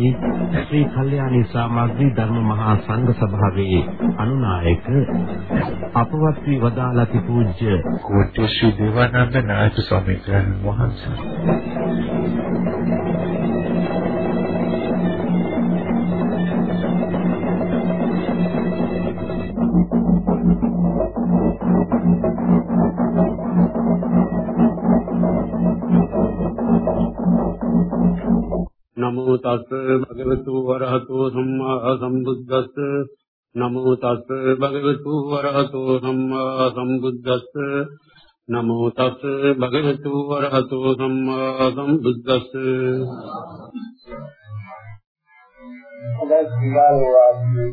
වහන්සේ ශ්‍රී කල්යාණී සමාග්‍රී ධර්ම මහා සංඝ සභාවේ අනුනායක අපවත් වී වදාළති පූජ්‍ය කෝට්ටේ ශ්‍රී දේවානන්ද නායක ස්වාමීන් වහන්සේ. භගවතු වරහතෝ සම්මා සම්බුද්දස්ස. නමෝ තස් භගවතු වරහතෝ සම්මා සම්බුද්දස්ස. නමෝ තස් භගවතු වරහතෝ සම්මා සම්බුද්දස්ස. හොඳයි සිංහල වාදී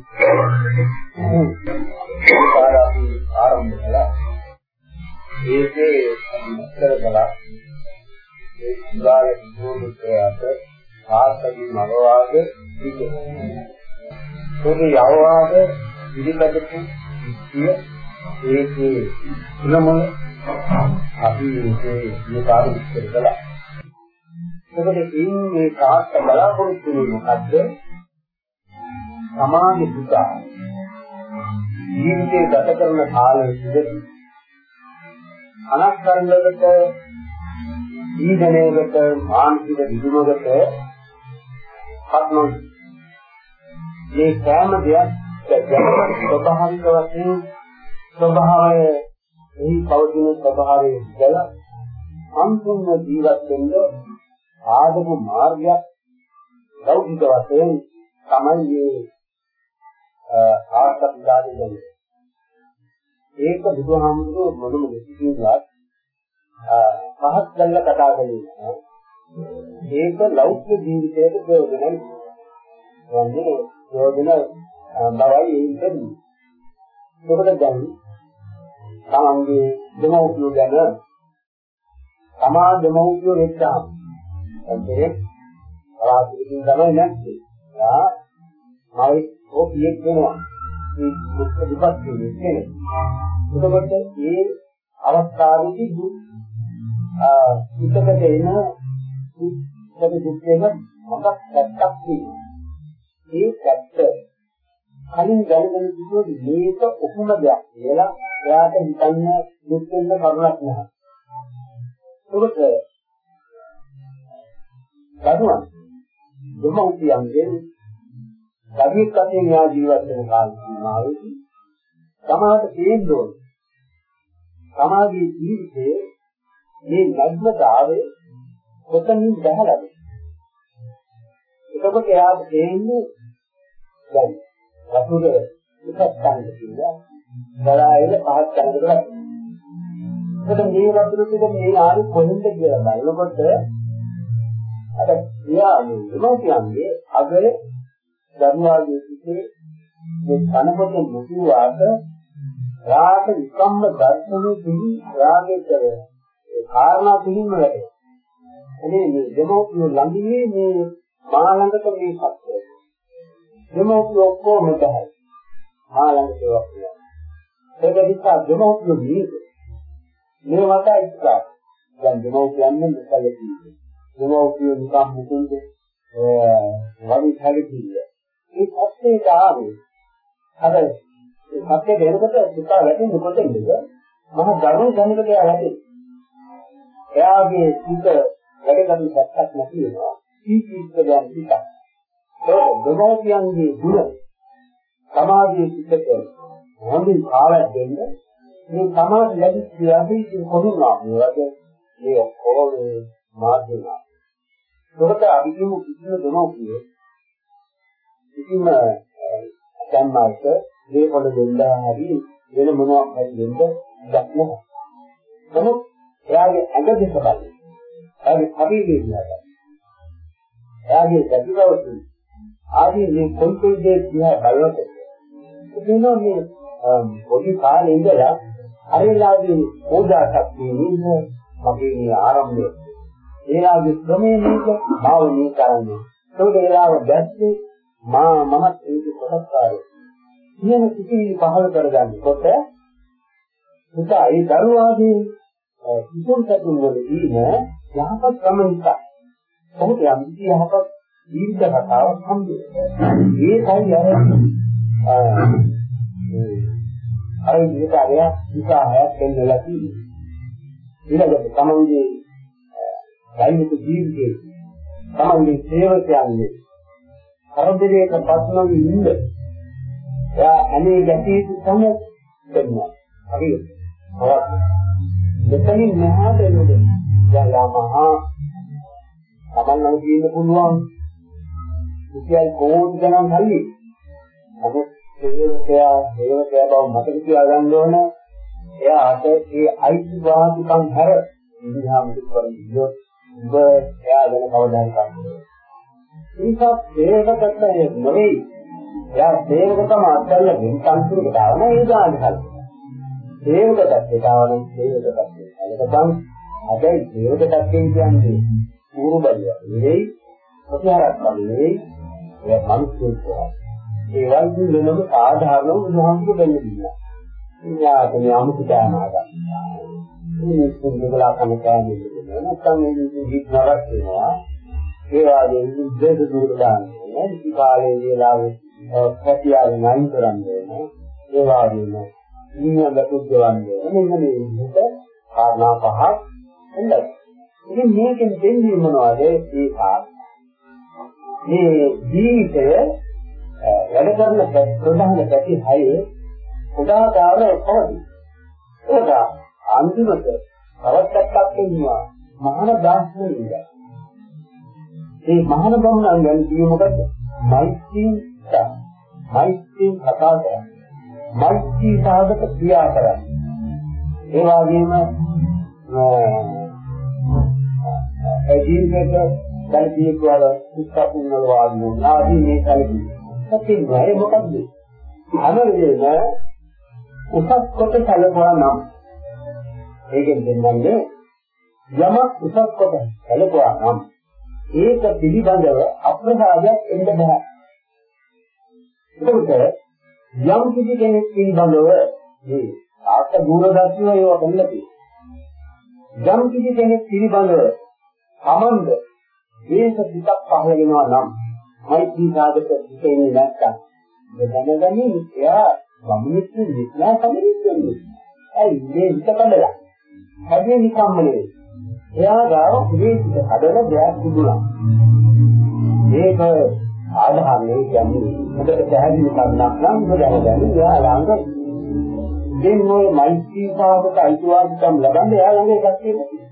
ආරම්භ ආරම්භ කළා. ඒකේ විස්තර කළා ඒ සිංහල විද්‍යාවට ආසකී මනෝවාද විදිහේ පොදු යවවාද පිළිපැදපු විද්‍ය ඒකේ තුනමල අපි ඒකේ මේ කාර්ය විස්තර කළා. එතකොට මේ කාර්ය බලාපොරොත්තු වෙන්නේ මොකද්ද? සමාධි පුතා ජීවිතේ ගත කරන කාලෙදී අනක්කරණයකට ඊදනයකට මානසික විදුමකට පත්නොයි මේ සෑම දෙයක් ගැන ස්වභාවික වශයෙන් ස්වභාවය එහි පවතින ස්වභාවය කියලා සම්පූර්ණ ජීවත් වෙන්න ආදම මාර්ගයක් ලෞකික වශයෙන් තමයි මේ ආර්ථික දාඩි දෙන්නේ. ඒක බුදුහාමුදුරුවෝ මොනම දෙකින්වත් පහත් කරලා කතා කරන්නේ. ඒක ලෞකික ජීවිතයට ප්‍රයෝජනයි. වන්දේ ප්‍රයෝජන බවයි ඒකදී. ඒකට දැන් තමන්ගේ දෙමව්පියෝ ගැන තමා දෙමව්පියෝ වෙච්චාම ඒ පරාතිකින් තමයි නැත්තේ. යා මයි ඔපියෙක් වෙනවා. මේ දුක් දුකක් කියන්නේ. එතකොට මේ අවස්ථාවේදී දුක් පිටකට එන දුක් දුක්ේම මොකක් පැත්තක් තියෙනවා. ඒ පැත්ත කලින් දැනගෙන කිව්වොත් මේක උකුම දෙයක් කියලා එයාට හිතන්න දුක් වෙන්න කරුණක් නැහැ. ඒකට දරුවන් දෙමව්පියන්ගෙන් ගතියක් වශයෙන් යා ජීවත් වෙන කාල සීමාවේදී සමාජ තේන්න ඕන. සමාජයේ ජීවිතයේ මේ නැග්මතාවය කොතනින් බහලාද? එතකොට එයාට තේන්නේ දැන් වතුර එකක් ගන්න කියලා බලායල පහක් ගන්නකොට එතකොට මේ වතුර ටික මේ ආරි කොහෙන්ද කියලා බලනකොට අර එයා මේ විමෝචනයේ අගය දරුවාගේ පිටේ මේ කනකොට මුතුවාට රාග විකම්ම දර්ශනෙ පිළි රාගයේ කර ඒ කාරණා පිළිම වැඩේ. එනේ මේ දෙමෝපිය ළඟිනේ මේ මා ළඟට මේ සත්‍යය. දෙමෝපිය ඔක්කොම තමයි. මා ළඟට ඒවා කියනවා. ඒක නිසා දෙමෝපිය නේද? මේ වට ඉස්සක්. දැන් දෙමෝපියන්නේ මෙතන කියන්නේ. දෙමෝපිය නිකම් මුකුන්ද වඩි හැලකිල්ල. ඒ සත්‍යයට ආවේ අර සත්‍ය දෙනකොට පුතා වැටෙන්නේ කොතෙන්ද? මම දරුවෝ ගන්නකොට එයා වැටෙන්නේ. එයාගේ සිත වැඩ ගන්න පැත්තක් නැති වෙනවා. සීකීත්ව දැන් සිත. ඒ දෙමෝපියන්ගේ ගුණ සමාජයේ සිතට හොඳින් කාලයක් දෙන්න මේ සමාජ ලැබිච්ච ලැබිච්ච කොහොමද මේ වගේ මේ ඔක්කොම මාර්ගනා. ඒකට අපි කියමු කිසිම දෙමෝපියෙ කිසිම සම්මායක දේපොළ දෙන්න හරි වෙන මොනවක් හරි දෙන්න දෙයක් නැහැ. නමුත් එයාගේ ඇඟ දෙක බලන්න. එයාගේ ශරීරය දිහා එයාගේ ගැටිවවතුන් ආදී මේ කොන්තේ දේ දිහා බලනකොට එතනෝ මේ පොඩි කාලේ ඉඳලා අරේලාගේ පූජා ශක්තිය නේද මගේ මේ ආරම්භය. ඒලාගේ ක්‍රමයේ නේද භාවනීය කරන්නේ. ඒක වෙලාව දැස්සේ මා මමත් ඒක කොටස්කාරය. කියන සිතිවිලි පහළ කරගන්නකොට පුතා ඒ දරුවාගේ සිතුම් සතුන් වලදීම යහපත් ක්‍රමික කොහොමද යම් යහපත් ජීවිත කතාවක් හම්බෙන්නේ. ඒකයි අර අර විදිහට විසාහයක් දෙන්නලා තියෙන්නේ. ඊළඟට තමන්ගේ දෛනික ජීවිතයේ තමන්ගේ සේවකයන්ගේ කරදරයක පස්නම ඉන්න එයා අනේ ගැටී තම දෙන්නවා. හරිද? අවත්. දෙතනින් මෙහාට එන්නේ. යා මහා තමන් නම් කියන්න පුළුවන්. ඉතින් කොහොමද ගණන් හරියි? නමුත් සේවකයා සේවකයා බව මතක තියාගන්න ඕන. එයාට ඒ අයිතිවාසිකම් හැර ඉන්දියාව මුදුපරිදි ඔබ එයා ගැන කවදාද කරන්නේ. ඒක සේවකට නෙවෙයි. එයා සේවකකම අත්දැල්ල වෙන සංස්කෘතියට ආවම ඒ ගාන හරි. සේවකකට ඒතාවනම් සේවකකට අලකපන් හැබැයි සේවකකට කියන්නේ පූර්ව බලිය. නෙවෙයි ප්‍රතිහාරක් නෙවෙයි. ඒ මිනිස්සුන්ට ඒ වගේ වෙනම සාධාරණව බුදුහාමුදුරු දෙන්න දුන්නා. ඉන්නාතේ අමුතු දානවා ගන්නවා. මේ කුංගලා කම කෑමේ දෙනවා. නැත්නම් මේ ජීවිත නරක වෙනවා. ඒ වගේ විදේශ දුර දාන්නේ. ඉති කාලේ වේලාවේ පැටියාගේ නයින් කරන්නේ. ඒ වගේම නියම උද්දවන්නේ. මෙන්න මේ විදිහට කාරණා පහක් එන්නයි. ඉතින් මේකෙන් දෙන්නේ මොනවද? ඒ කාරණා. මේ ජීවිතය වැඩ කරන ප්‍රධාන පැති හයේ උදාකාර පොඩි. ඒක අන්තිමට තවත් ඉන්නවා මහාන දාස්නේ ඉඳලා. මේ මහාන බමුණන් ගැන කියේ මොකද? මෛත්‍රී මෛත්‍රී කතා කරන්නේ. මෛත්‍රී සාධක ක්‍රියා කරන්නේ. ඒ වගේම ඒ ජීවිතේ දැල්පිය කියලා උත්සාහුන් වල වාඩි වුණා. ආදී මේ කලකි. සත්‍යින් වය මොකද්ද? අනරේන උසස් කොට සැලකුවා නම් ඒකෙන් දෙන්නන්නේ යමක් උසස් කොට සැලකුවා නම් ඒක පිළිබඳව අප්‍රසාදයක් එන්න බෑ. ඒකට යම් කිසි කෙනෙක් පිළිබඳව මේ ආත්ම දුරදර්ශනය ඒවා දෙන්නදී යම් කිසි කෙනෙක් පිළිබඳව සමන්ද දේශ පිටක් පහළ වෙනවා නම් මෛත්‍රී සාධක හිතෙන්නේ නැත්තම් දැනගන්නේ එයා වමුනිත් විස්ලා සමරින්නේ. ඇයි මේ හිත කඩලා? හැදේ නිකම්ම නෙවෙයි. එයා ගාව විවේචිත කඩන දෙයක් තිබුණා. ඒක ආධාරණය කියන්නේ හොඳට පැහැදිලි කරනක් නම් දැනගන්න එයා ළඟ දෙන්න ඔය මෛත්‍රී සාධක අයිතිවාසිකම් ලබන්න එයා ළඟ එකක් තියෙනවා.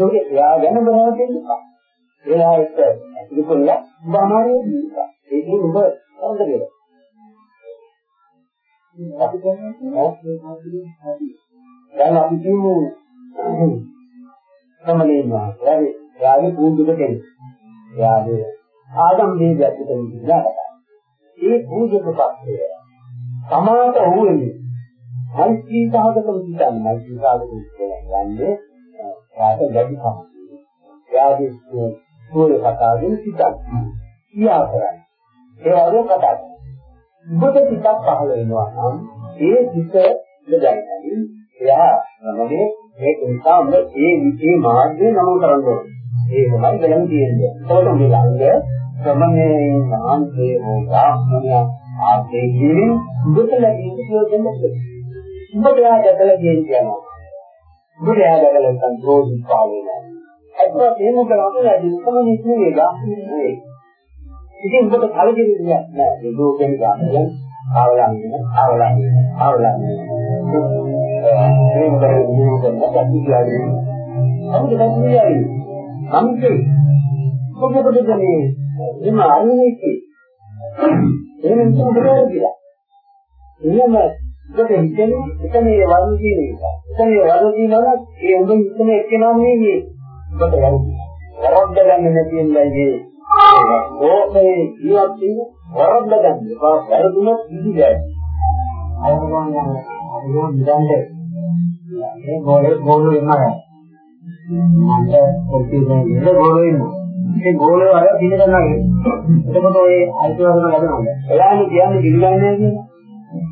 ඒක එයා ගැන බලන්න තියෙනවා. එයා එක්ක ඇතුළු කරලා බාමාරේ දීලා. ඒකේ ඔබ හොඳට අපි දැන් අපි කියමු සමලේනවා. එයාගේ එයාගේ පූජක කෙනෙක්. එයාගේ ආගම් වේදයක් විතර ඉඳලා ඒ පූජක පක්ෂය සමාත වූන්නේ මෛත්‍රී සාධකව සිතන්නේ මෛත්‍රී සාධකව කියන්නේ එයාට වැඩි කමක්. එයාගේ සෝය කතාවෙන් සිතන්නේ. කියා කරන්නේ. ඒ වගේ කතා කරනවා. ඔබට පිටක් පහළ වෙනවා නම් ඒ පිට දෙදයිනයි එයා නමනේ මේක නිසා ඔබ ඒ විචේ මාර්ගය නම කරන්න ඕනේ. ඒ මොකයි ගලන් කියන්නේ. ඒකට මේ ළඟ ශ්‍රමණේ මහන්සේ හෝ ගාමණය ආදී කියන ඔබට ලැබෙන ප්‍රයෝජන දෙන්න. ඔබට එයා දැකලා කියනවා. ඔබට එයා දැකලා සංකෝධි පාලනය. ඒකත් එහෙම කරන්නේ නැහැ. මොකද ඉන්නේ ගාමණේ ඉතින් ඔබට කලකිරීමක් නෑ. ඒ ලෝකෙන් ගන්න ආවලන්නේ ආවලන්නේ ආවලන්නේ. මේ මොකද මේ මොකද අපි කියන්නේ. අපිට දැක්න්නේ සම්පේ. කොහොමද මේ එම අනිහිති. එහෙනම් තමයි කියලා. එහෙම ඔබට හිතෙන්නේ එක මේ වර්ණ කියන එක. එක මේ වර්ණ කියනවා ඒ ඔබ හිතන එක්කෙනා නෙවෙයි. ඔබට යන්නේ. වරද්ද ගන්න නැති වෙනයි ඕකේ ජීවත් වෙන වරද්ද ගන්න එපා වැරදුනොත් ඉදිරියයි අයෝමයන් අයෝ නිදන්නේ මේ ගෝලේ ගෝලේ ඉන්නවා මන්ට කොටිනේ ඉන්න ගෝලේ ඉන්න ඒ ගෝලය අර දින ගන්නවා. එතකොට ඔය අයිතිවාසිකම් ලැබෙනවා. එයානේ කියන්නේ පිළිගන්නේ නැහැ කියන්නේ.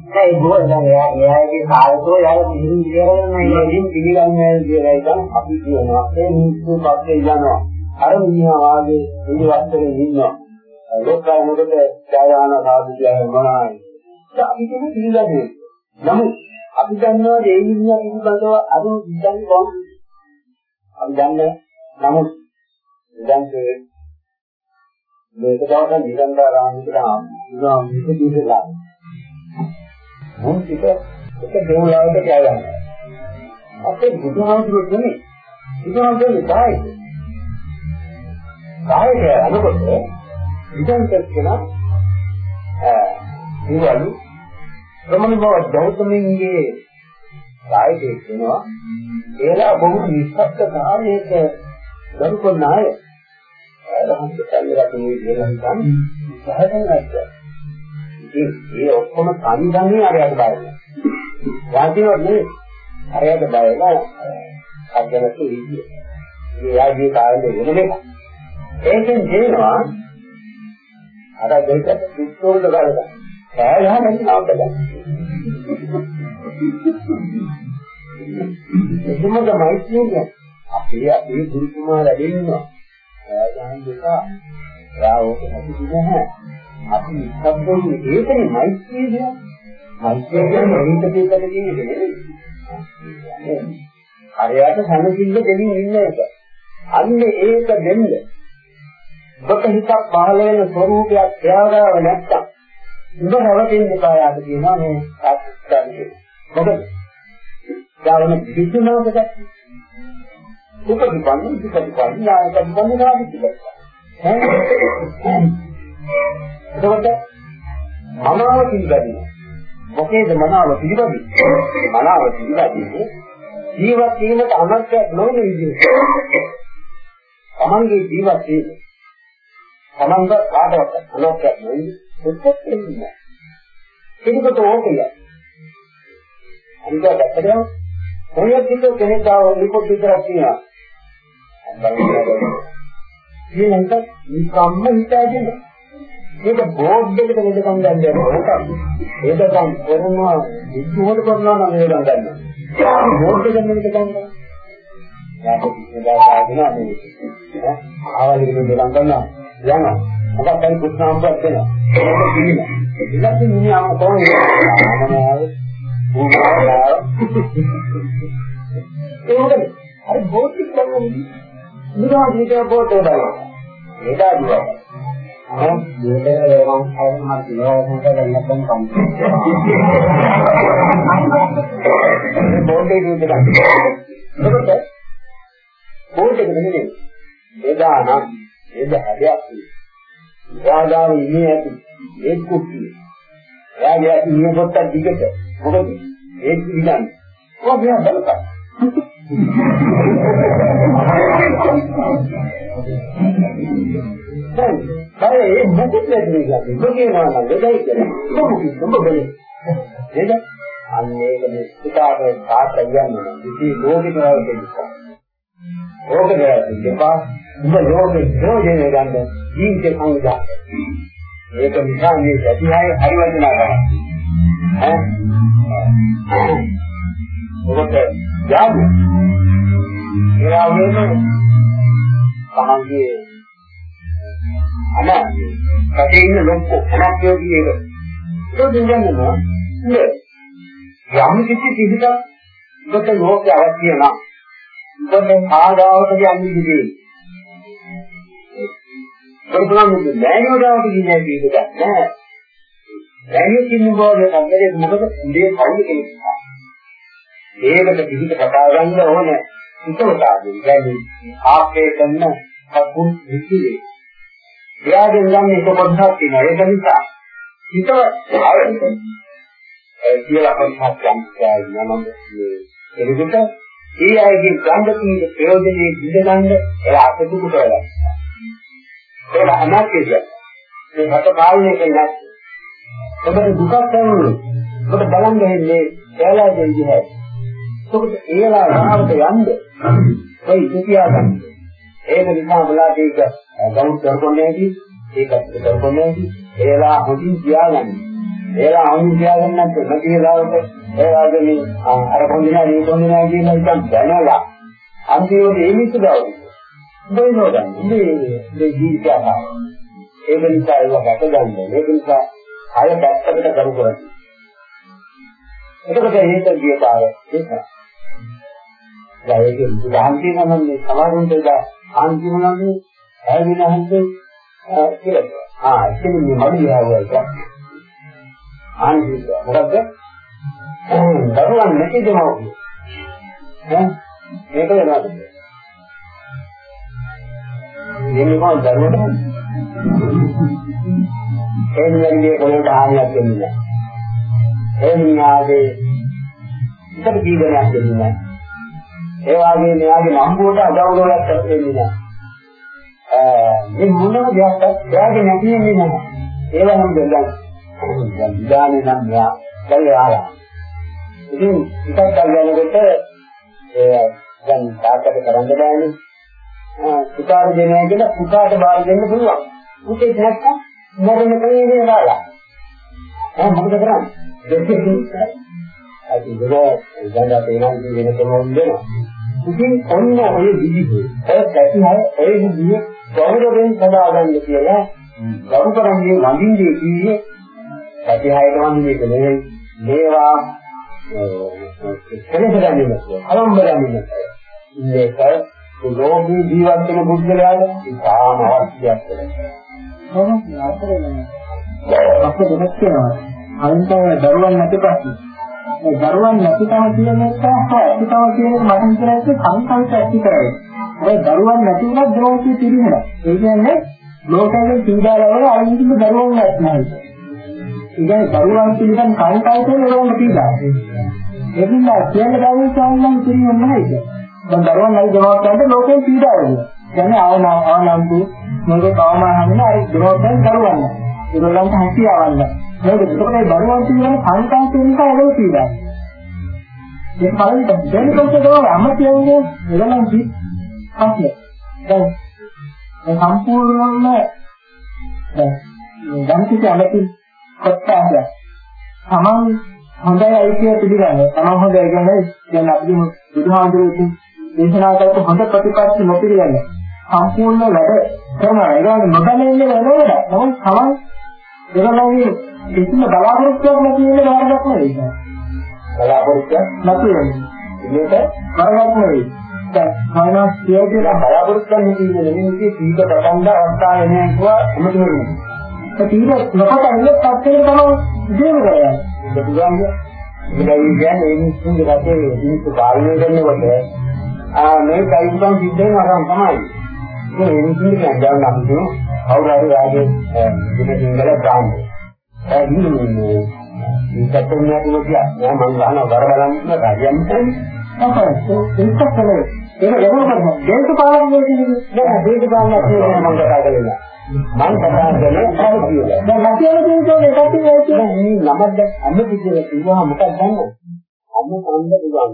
ඒ ගෝල දැන් එයා එයාගේ කාලතෝ එයාගේ පිළිගන්න ඉගෙන ගන්න ඉතින් පිළිගන්නේ නැහැ කියලා ඉතින් අපි කියනවා. ඒ මිනිස්සු පස්සේ යනවා. අර මිනිහා වාගේ ඉඳවස්තරේ ඉන්නවා. ලෝකය මොකද ඡායාන සාධු කියන්නේ මොනවායි. අපි කියන පිළිගන්නේ. නමුත් අපි දන්නවා ඒ මිනිහා පිළිබඳව අරු ඉඳන් කොහොමද? අපි දන්නේ නමුත් දැන් මේක තමයි නිරන්තරාමිකට ආවා මේක දීලා. මොන් ටික එක දෙවලාවට කියවන්න. අපේ බුදුහාමුදුරුවෝ කියන්නේ බුදුහාමුදුරුවෝ කායික. කායික අනුකොට ඉතින් කියන අ ඉවලු ප්‍රමණ බව ගෞතමින්ගේ කායිකේ කියනවා ඒලා බොහෝ නිස්සත්ත කාර්යයක ගරු කරන අය රහස් කල්ලකට මේ කියලා හිතන් සහජව නැත්නම් ඉතින් ඒ ඔක්කොම සංගන්නේ අරයට බලන්න. වාදිනෝ නේ අරයට බලලා අජනතු විදිය. ඒ යාගේ කාලේ වෙන එක. ඒකෙන් දෙනවා අර දෙකට පිටෝල ගලලා. කෑ ගහන්න නවත්ත ගන්න. එතුමද මෛත්‍රිය අපේ අපේ ගුරුතුමා වැඩෙන්නවා. එයා ගහන දෙක රාවෝක නැති නැහැ. අපි නිස්සබ්දයෙන් ඒකනේ මෛත්‍රිය කියන්නේ. මෛත්‍රිය කියන්නේ හිත පිටකට කියන එක නෙවෙයි. හරියට සමසිල්ල දෙමින් ඉන්න එක. අන්න ඒක දෙන්න. ඔබට හිතක් පහළ වෙන ස්වરૂපයක් එයාගාව නැත්තම් උඹ රවටින්න පායාද කියනවා මේ සාස්ත්‍රයේ. මොකද? යාවන විසුණුවකට උපදිපන්න උපදිපන්න යායකම් බඳුනාදි කියලා. එතකොට මනාව පිළිගන්නේ මොකේද මනාව පිළිගන්නේ? මනාව පිළිගන්නේ ජීවත් වීමට අනර්ථයක් නොවන විදිහට. තමන්ගේ ජීවත් වීම තමන්ග කාටවත් අනර්ථයක් නොවන සුත්තක් වෙන්නේ. ඒකට ඕකය. අනිත් පැත්තට කොහොමද කෙනෙක් ආව රිපෝට් විතරක් කියනවා. ඊළඟට නිකම්ම හිතාගෙන මේක බෝඩ් එකට වෙදකම් ගන්න යනවා. ඒකම් කරනවා ඉක්මනට කරනවා නම් වෙදකම් ගන්නවා. බෝඩ් එකෙන් වෙදකම් කරනවා. ආවල් ඉගෙන ගන්න ගන්නවා. යනවා. මොකක් හරි කුස්නාම්පත් වෙනවා. ඒක කියනවා. ඉතින් ඉන්නේ ආව කොහොමද? ආමනාව භූමාව. ඒකද? අර බෝඩ් එක කරන්නේ නිකන් ජීවිතේ පොතේ බලන්න. ඒකයි දුවා. අර ජීවිතේ වේගම් අවම මාර්ගය වහන්සේ නැත්නම් කම්. බෝඩේ දුක ගන්න. එතකොට බෝඩ් එක නෙමෙයි. එදානම් එද හැදයක් තියෙනවා. එයාගාව ඉන්නේ ඇති. ඒක කුට්ටිය. එයාගේ ඇති නිය පොත්තක් දිගට. මොකද ඒක ඉඳන්. කොහොමද බලපන්. දැන් ඒ මොකද කියන්නේ. මොකේනවා නම් දෙයි කියලා මොකද මොකද? නේද? අන්න ඒක මේ පිටාට තාත්ත කියන්නේ. ඉති ලෝකේ කරවල දෙන්න ඕක කරලා දෙපා උඹ ලෝකේ ප්‍රයෝජන ගන්න ජීවිතේ සංගා ඒක නිසා මේ ඇතිහාය හරි වචනා කරා ඈ? ඔබට යාදු ඒ වගේම තමන්ගේ අන රටේ ඉන්න ලොක්කෝ අනක්යෝගී එක ඒක දෙන්නවා නේ යම් කිසි පිළිදක් ඔබට ලෝකේ අවශ්‍ය නම් ඔබ ආදාවට යන්නේ ඉන්නේ. ප්‍රබලම නෑනෝදාවට කියන්නේ මේක නෑ. නෑනිය කින්න බෝලේ කන්දරේ මොකද ඉන්නේ කවුද කියන්නේ ඒකට පිළිත කතා ගන්න ඕනේ. හිතවතාවයෙන් කියන්නේ ආපේ කරන කකුල් විසිරේ. එයාගෙන් ගන්න එක පොඩ්ඩක් තියෙනවා. ඒක නිසා හිතව ආවෙත් ඒ කියලා පොඩ්ඩක් ගන්න යනම මේ එවිට ඒ අයගේ ගන්න තියෙන ප්‍රයෝජනේ ඉඳගන්න එයා අසතුටු කරගන්න. ඒක අනාත්මය. මේ හත පාලනය කරන්නේ ඔබට දුකක් ඇතිවෙන්නේ. ඔබට බලන් ගහන්නේ එයාලා දෙන්නේ. ඒකට ඒලා රාවට යන්න ඔය ඉතියා ගන්න. ඒක නිසා බලලා ඒක ගවුම් කරපොන්නේ නැති ඒකත් කරපොන්නේ නැති ඒලා හොඳින් තියාගන්න. ඒලා හොඳින් තියාගන්න නැත්නම් නැති වෙලාවට ඒ වගේ අර පොන්දිනා මේ පොන්දිනා කියන එක දැනලා අන්තිමට ඒ මිනිස්සු ගාව දෙන්නෝ ගන්න. මේ මේ ජීවිතය ඒක නිසා ඒක ගැට ගන්න. ඒක නිසා අය පැත්තකට කරු කරන්නේ. එතකොට හේත ගියපාර ඒක. දැන් ඒක උදාහරණ කියනවා මේ සමාජෙන්ද අන්තිම නම් ඇවිල්ලා නැහන්ද කියලා. ආ එතන මේ මඩිය ආවයි. අන්තිම මොකද? දරුවන් නැති දෙමව්පිය. ඈ මේක වෙනවද? දෙන්නේ කොහොමද දරුවන්ට? ඒ නියන්නේ කොහෙද ආනියක් දෙන්නේ නැහැ. ඒ නියාගේ ඉතට දීගණයක් දෙන්නේ නැහැ. ඒ වගේ මෙයාගේ නම්බුවට අදවුලක් දෙන්නේ නැහැ. මේ මොනම දෙයක්වත් එයාගේ නැති වෙන්නේ නැහැ. ඒව නම් දැන් දැන් විදානේ නම් මෙයා කල්යාලා. ඉතින් එකක් ගන්නකොට ඒ දැන් තාත්තට කරන්න බෑනේ. පුතාට දෙන්නේ කියලා පුතාට බාර දෙන්න පුළුවන්. පුතේ නැත්තම් මරණ කලේ නාලා. ආ මොකද කරන්නේ? දෙකකින් අද ඉතල ගංගා තේනවා වෙන කෙනෙක් වෙනවා. ඉතින් ඔන්න ඔය විදිහේ ඔය පැතිහය ඔය විදිහේ ගෞරවයෙන් සදාගන්න කියලා ගරු කරන්නේ වඳින්නේ කියේ පැතිහයට වඳින්නේ නෙවෙයි මේවා කෙනෙක් ගන්නේ නැහැ. අලම්බරන්නේ නැහැ. මේක ලෝකී ජීවත් වෙන බුද්ධයාට ඉතාම අවශ්‍යයක් වෙනවා. මොනවද අතරේ අපේ දෙයක් කියනවා. අන්තව දරුවන් නැති ප්‍රශ්න. ඒ දරුවන් නැතිකම කියන එක හා ඇතිකම කියන එක මට හිතෙන්නේ සංකල්ප ඇති කරගෙන. ඒ දරුවන් නැති වුණත් දරෝකී පිළිහෙනවා. ඒ කියන්නේ ලෝකයෙන් පීඩාවල අරින්දික දරුවන් නැත්නම්. ඒ කියන්නේ දරුවන් පිළිබඳ සංකල්පයෙන් ලෝකෙ පීඩා. ඒකින්ද කියන්න බැරි සාමාන්‍ය පිළිවෙන්නේ නැහැ ඒක. දැන් දරුවන් නැති දරුවක් ගන්න ලෝකෙන් පීඩාව වෙනවා. කියන්නේ ආවන ආනම්දු මොකද කවමාහන්න අර දරුවන් දරුවන්. ඒගොල්ලන්ට හැකියාවක් නැහැ. මේක ඒකේ දරුවන් කියන සංකල්ප නිසා ඒක පීඩා. ඒක බලන්න දැන් කොච්චර දරුවන් අම්ම කියන්නේ ඒගොල්ලන් කි පස්සේ. දැන් මේ සම්පූර්ණයෙන්ම දැන් දැන් කිසි අලකින් කොට්ටාද. තමන් හොඳයි අයිතිය පිළිගන්න. තමන් හොඳයි කියන්නේ දැන් අපි බුදුහාමුදුරුවෝ දේශනා කරපු හොඳ ප්‍රතිපත්ති නොපිළිගන්න. සම්පූර්ණ වැඩ කරනවා. ඒ වගේ නොදැනෙන්නේ වෙනවද? නමුත් තමන් ඒගොල්ලන්ගේ කිසිම බලාපොරොත්තුවක් නැති වෙන වරදක් නෙවෙයි. බලාපොරොත්තු නැති වෙන්නේ. මේක වරදක් නෙවෙයි. දැන් මයිනස් කියලා බලාපොරොත්තු වෙන කියන්නේ මේකේ සීක පටන්ද අවස්ථාවේ නෑ කිව්වා එමුතු වෙන්නේ. ඒ තීර නොකොට ඉන්නේ පැත්තේ තමයි දේව කරන්නේ. ඒක කියන්නේ ඒ කියන්නේ ඒ මිනිස්සුන්ගේ රටේ මිනිස්සු පාලනය කරනකොට ආ මේ කයින්කම් සිද්ධ වෙන අරන් තමයි. ඒ මිනිස්සුන්ට කියන්න අපි කවුරු හරි වාගේ දින සිංහල බ්‍රාන්ඩ්. ඒ ඉන්නේ ඒකත් නෑ කිව්වා මම ගහනවා බර බලන්න කියලා හරියන්නේ නැහැ. ඒක තමයි. ඒක යනවා කරනවා. දේශ පාලනය කියන්නේ නෑ දේශ පාලනය කියන්නේ මම කතා කරන්නේ. මම කතා කරන්නේ අර කියලා. දැන් නැතිව තියෙන්නේ ඒකත් කියන්නේ මේ ළමද අම්ම පිටේ කිව්වා මොකක්ද දන්නවද? අම්ම කන්න පුළුවන්.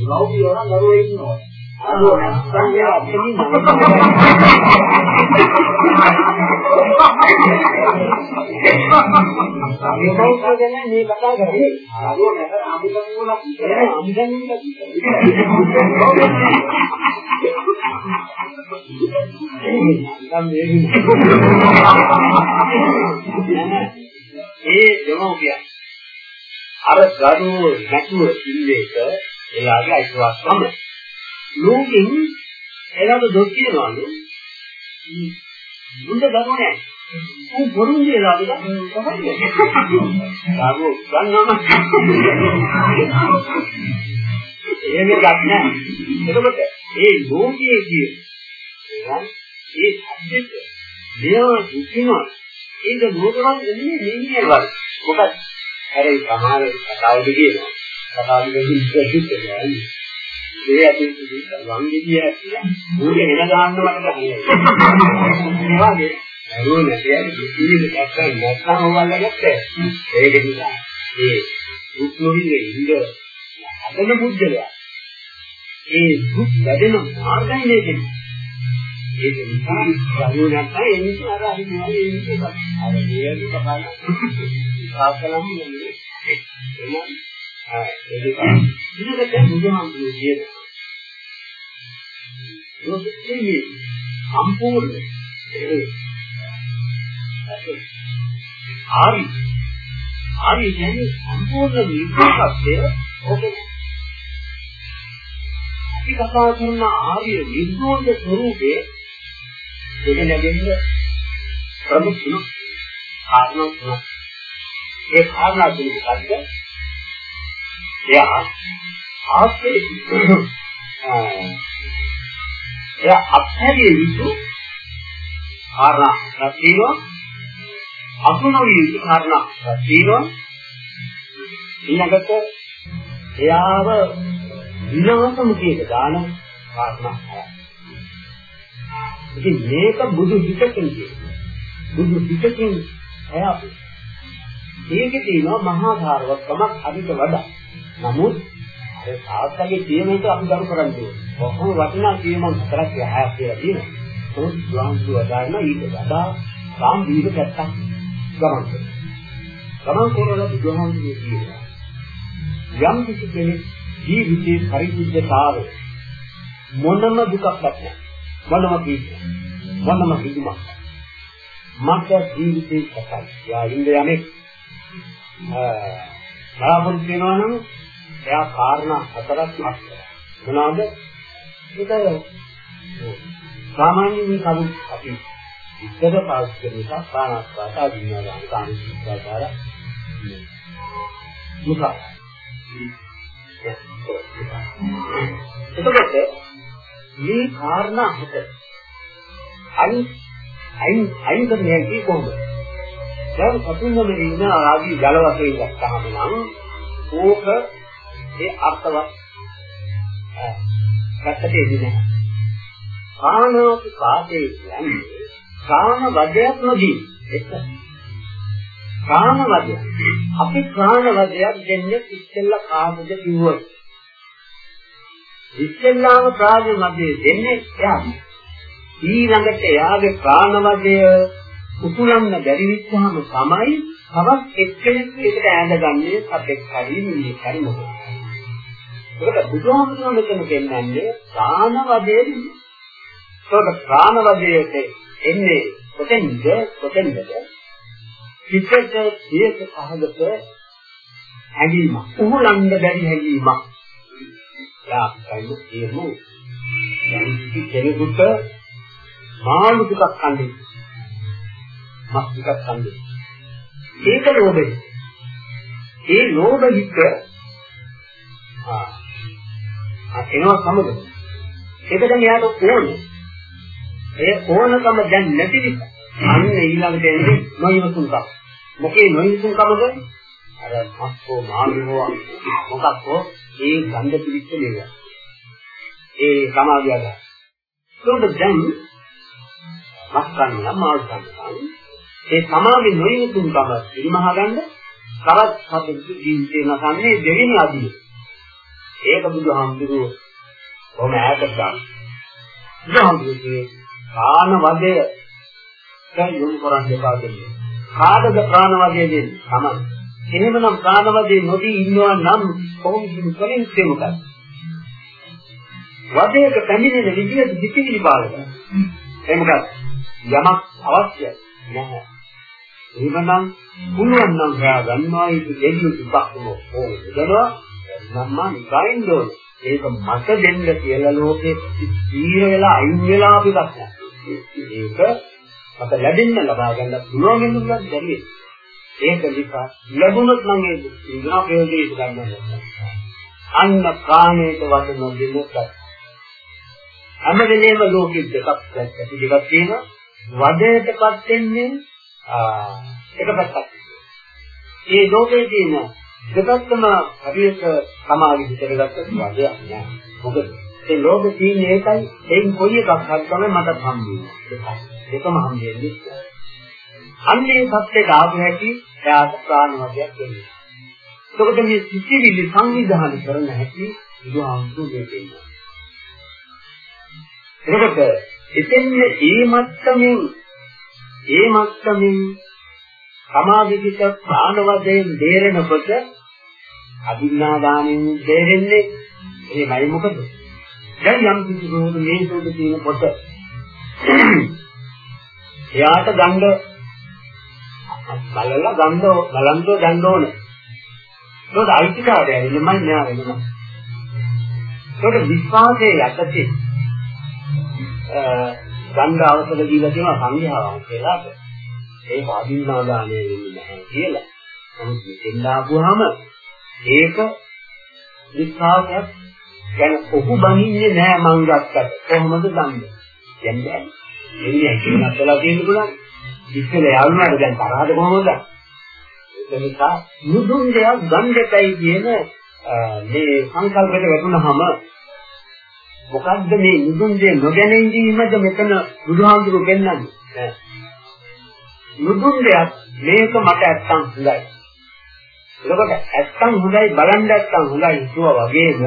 ලෞකික නම් දරුවෝ ඉන්නවා මේකයි කියන්නේ මේ කතා කරේ. ආවෝ නැත අමුතමුල අමුදන්නේ ඒ දෙමෝපිය අර ගඩුව නැතුව ඉන්නේක එයාගේ අයිතිවාසිකම ලෝකෙන් එයාට දොස් කියනවලු. මුන්ද ගමෝ නැහැ උන් බොරුන් දිලාද තමයි ආවෝ ගන්නම එහෙම එකක් නැහැ. එතකොට ඒ ලෝකයේ කිය ඒ සත්‍යෙත් දේව දුකිනවා. ඒක ලෝකවන් එන්නේ නෙන්නේ. වල. මොකද? අර ඒ සමාන කතාවද කියනවා. කතාවකදී ඉස්සෙල්ලා කියන්නේ ඒ අපි වංගෙඩිය ඇත්තලා ඌගේ එන දාන්න මට බැහැ. ඒ වගේ නරුව නැතිවයි කිසිම දැක්කම නැත්නම් ඕවල්ලගත්ත. ඒක නිසා ඒ දුක් නොවිඳ ඉඳ හදන බුද්ධලයා. ඒ දුක් වැඩෙන මාර්ගය නේද? ඒක නිසා නරුව නැත්නම් ඒ නිසා අර අහිමියයි ඒ නිසා අර දේවල් කපාන. සාකලම් නෙමෙයි. එහෙනම් ඒක ඉතින් බුදුහාමුදුරුවෝ කියන ලෝකයේ සම්පූර්ණ ආරි ආරි කියන්නේ සම්පූර්ණ නිර්වාණය ඕකේ අපි කතා කරන ආර්ය නිර්වාණ ස්වરૂපයේ දෙකලගෙන්න ප්‍රමුඛ තුනක් කාරණා තුනක් ඒ කාරණා තුන මොකද්ද එයා ආස්තේ එයා අත්හැරිය යුතු කාරණා හතරක් තියෙනවා. අසුනවිය යුතු කාරණා හතරක් තියෙනවා. ඊළඟට එයාව විනාශමුඛයට දාන කාරණා හතරක් ඉතින් මේක බුදු හිතකින් කියන්නේ බුදු හිතකින් එයා ඒකේ තියෙනවා මහා ධාරවත්කමක් අදිට වඩා. නමුත් ඒ සාස්ත්‍රයේ කියනක අපි ගරු කරන්නේ කොහොම වටිනා කියමන් හතරක් යහයක් කියලා තියෙනවා. ඒත් ස්වාමීන් වහන්සේ ඊට වඩා සාම්පීඩ පැත්තක් ගමන් කරනවා. ගමන් කරලා බුදුහාමුදුරුවෝ කියනවා. යම් කිසි කෙනෙක් ජීවිතේ පරිපූර්ණතාවය මොනම දුකක් නැහැ. මොනම කීයක් මොනම හිදුමක් මට ජීවිතේ සැපයි. යා ඉන්න යන්නේ බලාපොරොත්තු වෙනවා නම් එයා කාරණා හතරක් අස්කරනවා. මොනවාද? ඒක සාමාන්‍යයෙන් කවු අපි ඉස්සර පාස් කරන නිසා පානස්වාත අදිනවා කාණිස්වාතාර මුසා. එතකොට මේ කාරණා හතර අයින් අයින් අයින් කරන්නේ කොහොමද? දැන් අපින්ම මේ ඉන්න ආදී ජල වශයෙන් ගත්තාම නම් ඕක ඒ අර්ථවත් පැත්තට එන්නේ නැහැ. කාණෝපි පාදේ කියන්නේ කාම වදයක් නොදී එක්ක. කාම වදය. අපි කාම වදයක් දෙන්නේ ඉස්සෙල්ලා කාමද කිව්වොත්. ඉස්සෙල්ලාම ප්‍රාණ වදේ දෙන්නේ එයාට. ඊළඟට එයාගේ ප්‍රාණ වදය උතුලන්න බැරි විච්චාම තමයි තවත් එක්කෙනෙක් ඒකට ඈඳගන්නේ සතෙක් හරි මිනිහෙක් හරි මොකද. ඒකට බුදුහාමුදුරුවෝ මෙතන කියන්නේ ප්‍රාණවදයේ. ඒකට ප්‍රාණවදයට එන්නේ කොතෙන්ද කොතෙන්ද? පිටක සියක පහකට හැඟීමක්. උහුලන්න බැරි හැඟීමක්. යාකයි කියමු. දැන් කිසි කෙනෙකුට මාළු ටිකක් කන්නේ. මස් ටිකක් කන්නේ. ඒක ලෝභය. ඒ ලෝභ හිත ආ එනවා සමග. ඒක දැන් එයාට ඕනේ. ඒ ඕනකම දැන් නැති නිසා අන්න ඊළඟට එන්නේ නොයමතුන්කම. මොකේ නොයමතුන්කමද? අර මස්සෝ මාළුවෝ මොකක්කෝ ඒ ගන්ධ පිළිච්ච නේද? ඒ සමාධිය ගන්න. ඒකට දැන් මස්කන් නම් මාළු ගන්න. ඒ සමාධි නොයමතුන්කම පිරිමහා ගන්න කරත් සතුටු ජීවිතේ නැසන්නේ දෙවෙනි අදිය. ඒක බුදුහාමුදුරුවෝ කොහොම ඈතට ගන්න. බුදුහාමුදුරුවෝ කාන වදය දැන් යොමු කරන්න එපා කියන්නේ. කාටද ප්‍රාණ වදය දෙන්නේ? තමයි. එහෙමනම් ප්‍රාණ වදය නොදී ඉන්නවා නම් කොහොමද කලින් මොකක්ද? වදයක පැමිණෙන විදියට පිටිවිලි පාලක. එහෙමද? යමක් අවශ්‍යයි නැහැ. එහෙමනම් පුළුවන් නම් හොයා ගන්නවා ඒක දෙවියන් දුක්ඛම ඕනේ. දනවා නම් මම ගයින් දෝන. ඒක මට දෙන්න කියලා ලෝකේ ස්ථීර වෙලා අයින් වෙලා අපි ගන්නවා. ඒක මට ලැබෙන්න ලබා ගන්න පුළුවන් වෙනුනත් බැරි ඒක නිසා ලැබුණොත් නම් ඒ ඉන්ද්‍රා ප්‍රයෝගයේ ගන්නවා. අන්න ප්‍රාණයට වද නොදෙන්නත් හැම වෙලේම ලෝකෙ දෙකක් ඇති දෙකක් තියෙනවා වදයටපත් වෙන්නේ එක පැත්තක් ඒ ලෝකයේ තියෙන දෙකක්ම හරියට සමාධි හිතකට වදයක් නෑ. මොකද ඒ ලෝකෙ තියෙන එකයි එයින් කොයි එකක් හරි තමයි මට හම්බෙන්නේ. දෙකම හම්බෙන්නේ. අන්නේ සත්‍යයට ආපු හැටි එයාට ප්‍රාණවදයක් වෙන්නේ එතකොට මේ සිතිවිලි සංවිධානය කරන හැටි බුදුහාමුදුරුවෝ දෙන්නේ. එතකොට එතෙන්නේ ඒ මත්තමින් ඒ මත්තමින් සමාධිකිත ප්‍රාණවදයෙන් බේරෙනකොට අදින්නා දානෙන් බේරෙන්නේ එහෙමයි මොකද? දැන් යම් කිසි කෙනෙකුට මේ සෝද තියෙන කොට එයාට ගන්න බලලා ගන්න බලන්තෝ ගන්න ඕනේ. ඒකට අයිතිකාරය එන්නමයි මෙයා වෙනවා. ඒකට විශ්වාසයේ යටතේ ගන්න අවසර දීලා තියෙනවා සංඝයාවන් කියලාට ඒ පාදින්නාදානය වෙන්නේ නැහැ කියලා. නමුත් මෙතෙන් ආපුවාම ඒක විශ්වාසයක් ගැන ඔහු බනින්නේ නැහැ මං ගත්තට. කොහොමද දන්නේ? දැන් බෑ. එන්නේ කියනත් වෙලා තියෙන්න පුළුවන්. ඉස්සෙල්ල යාළුවාට දැන් තරහද කොහොමද? ඒක නිසා මුදුන් දෙයක් ගන්නටයි කියන මේ සංකල්පයට වැටුනහම මොකද්ද මේ මුදුන් දෙය නොගෙන ඉඳීමද මෙතන බුදුහාමුදුරු පෙන්වන්නේ? මුදුන් දෙයක් මේක මට ඇත්තම් හොඳයි. එතකොට ඇත්තම් හොඳයි බලන්න ඇත්තම් හොඳයි හිතුවා වගේම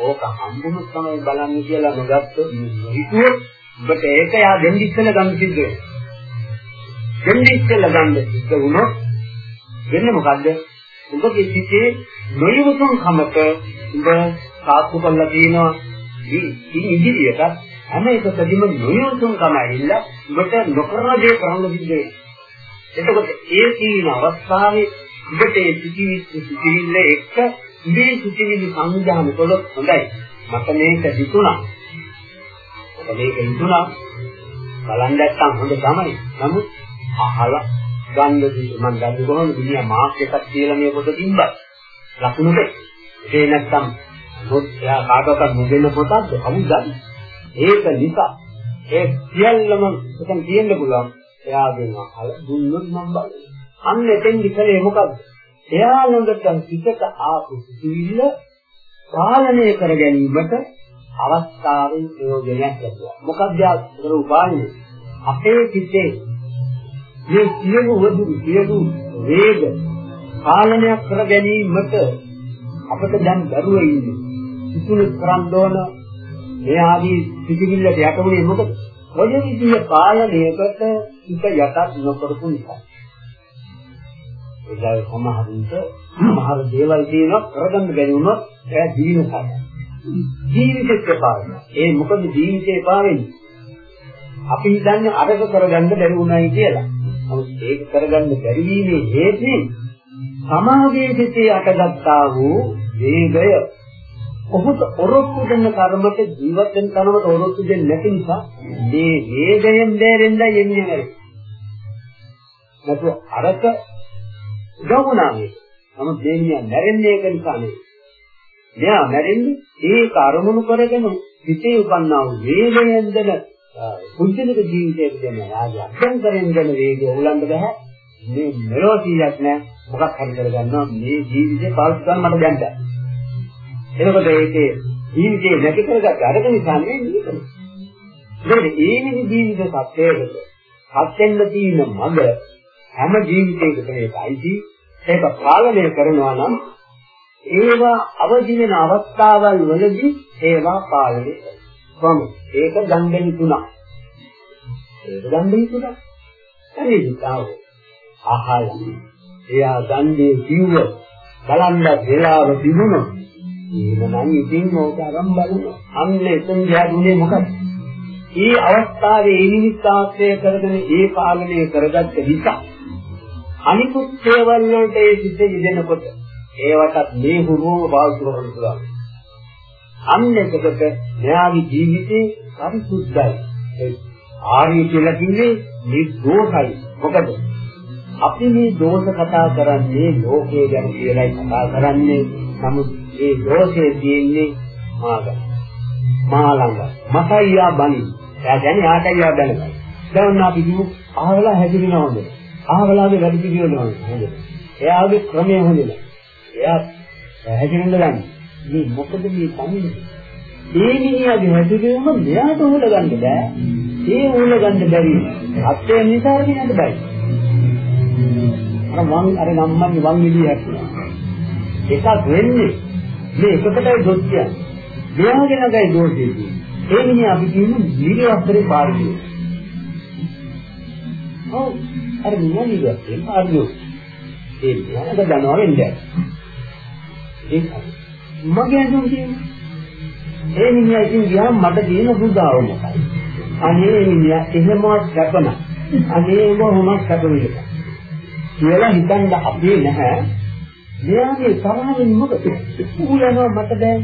ඕක හම්බුම තමයි බලන්න කියලා නොගත්තොත් හිතුවොත් ඔබට ඒක යා දෙන්න ඉස්සෙල්ලා ගන්න සිද්ධ වෙනවා. දෙන්න ඉස්සෙල්ලා ගන්න සිද්ධ වුණොත් වෙන්නේ මොකද්ද? ඔබගේ සිතේ නොයවතුන් කමක ඔබ සාත්තු කරලා තියෙනවා ඉදිරියට හැම එකකදීම නොයොතුන් කම ඇවිල්ලා ඔබට නොකරන දේ කරන්න සිද්ධ වෙනවා. එතකොට ඒ කියන අවස්ථාවේ ඔබට ඒ සිටිවිච්ච සිටිවිල්ල එක්ක ඉදිරි සිටිවිලි සංජාන කළොත් හොඳයි. මට මේක හිතුණා. මට මේක හිතුණා. බලන් නැත්තම් හොඳ තමයි. නමුත් අහලා ගන්න දි මම ගන්නේ කොහොමද? දුනියා මාක් එකක් කියලා මේ පොත තිබ්බා. ලකුණුට ඒ නැත්තම් මොකද එයා කාටවත් මුදෙන්න පොතක්ද අමුදල් ඒක නිසා ඒ සියල්ලම එතන තියෙන්න පුළුවන් එයාගෙන් අහල දුන්නොත් මම බලන්න අන්න එතෙන් ඉතලේ මොකද්ද එයා ළඟට පිටට ආපු සිවිල්ල පාලනය කර ගැනීමට අවස්ථාවෙන් ප්‍රයෝජනයක් ලැබුවා මොකක්ද යා උපායනේ අපේ සිතේ මේ සියලු වදුරු සියලු වේග පාලනය කර ගැනීමට අපිට දැන් දරුවෝ ඉන්නේ ඉතුරු කරන්න ඕන මේ ආදී පිටිවිල්ලට යටුනේ මොකද? ඔය විදිහේ පාලනයකට හිත යටත් නොකරපු නිසා. ඒකයි සමහරුන්ට සමහර දේවල් තියෙනවා කරගන්න බැරි වුණොත් ඒ දීනසක්. ජීවිතේ පාලනය. ඒ මොකද ජීවිතේ පාවෙන්නේ? අපි හිතන්නේ අරක කරගන්න බැරි වුණයි කියලා. නමුත් ඒක කරගන්න බැරි වීමේ හේතුව සමාගයේ සිටේ අටගත්තා වූ වේගය ඔහුට ඔරොත්තු දෙන්න කර්මක ජීවත් වෙන තරමට ඔරොත්තු දෙන්නේ නැති නිසා මේ වේගයෙන් බැරෙන්න යන්නේ නැහැ. නැතු අරක ගවුණානේ. නමුත් දෙන්නේ මැරෙන්නේ ඒක නිසා නෙවෙයි. මෙයා මැරෙන්නේ ඒක අරමුණු කරගෙන හිතේ උපන්නා වූ වේගයෙන් දෙන පුද්ගලික ජීවිතයේ දෙන යාගේ අභ්‍යන්තරයෙන් දෙන වේගය උලන්න බෑ. මේ මෙලෝසියක් නෑ. මොකක් හරි කරගන්නවා මේ ජීවිතේ පාවිච්චි කරන්න මට දැන් බෑ. එතකොට ඒකේ ජීවිතේ නැති කරගත්ත අරක නිසා නෙවෙයි මේක. ඒකනේ ඒ නිදි ජීවිත සත්‍යයකට හත්ෙන්න තියෙන මඟ හැම ජීවිතයකටම ඒකයි. ඒක පාලනය කරනවා නම් ඒවා අවදි වෙන අවස්ථාවල් වලදී ඒවා පාලනය කරනවා. ඒක ගන්ධෙහි තුනක්. ඒක ගන්ධෙහි තුනක්. හරිද? අහල. එයා ගන්ධේ කිව්ව බලන්න වෙලාව තිබුණොත් එහෙමනම් ඉතින් ඕක අරන් බලමු. අන්න එතන දිහාුනේ මොකද? මේ අවස්ථාවේ ඒ නිමිත්ත ආශ්‍රය කරගෙන ඒ පාලනය කරගත්ත නිසා අනිකුත් දේවල් වලට ඒ සිද්ධ විදෙනකොට ඒවටත් මේ හුරුවම පාවිච්චි කරන්න පුළුවන්. අන්න එතකොට මෙයාගේ ජීවිතේ පරිසුද්ධයි. ඒ ආර්ය කියලා කිව්වේ නිර්දෝෂයි. මොකද අපි මේ දෝෂ කතා කරන්නේ ලෝකයේ ගැන කියලායි කතා කරන්නේ. නමුත් ඒ දෝෂයේ තියෙන්නේ මාගම. මා ළඟ. මතයි යා බණි. එයා කියන්නේ ආටයි යා දැනගන්න. දැන් අපි කිව්ව ආවලා හැදිරිනවද? ආවලාගේ වැඩි පිළිවෙල හොඳ. එයාගේ ක්‍රමය හොඳ නෑ. එයා හැදිරෙන්න ගන්න. මේ මොකද මේ තනියම? ඒ මිනිහාගේ හැදිරීම මෙයාට උහුල ගන්න බෑ. ඒ උහුල ගන්න බැරි. අත්ය නිසා මිනිහට බෑ. අර වං අර නම්මන්නේ වං විදිය හැක්කුණා. එකක් වෙන්නේ මේ එකකටයි දොස් කියන්නේ. මෙයාගේ ළඟයි දෝෂේ තියෙන්නේ. ඒ මිනිහා අපි කියන්නේ නිරවස්තරේ පාරිදිය. ඔව් අර මිනිහා නිරවස්තරේ පාරිදිය. ඒ මිනිහාට දනවා වෙන්නේ. ඒක මගේ අඳුන් කියන්නේ. ඒ මිනිහා ඉතින් ගියාම මට තියෙන බුදාව මොකයි? අනේ මිනිහා එහෙමවත් කැපන. අනේ ඒක මොනක් කැප වෙලද? කියලා හිතන්න අපේ නැහැ. මෙයාගේ තරහින් මොකද? ඌ යනවා මට දැන්.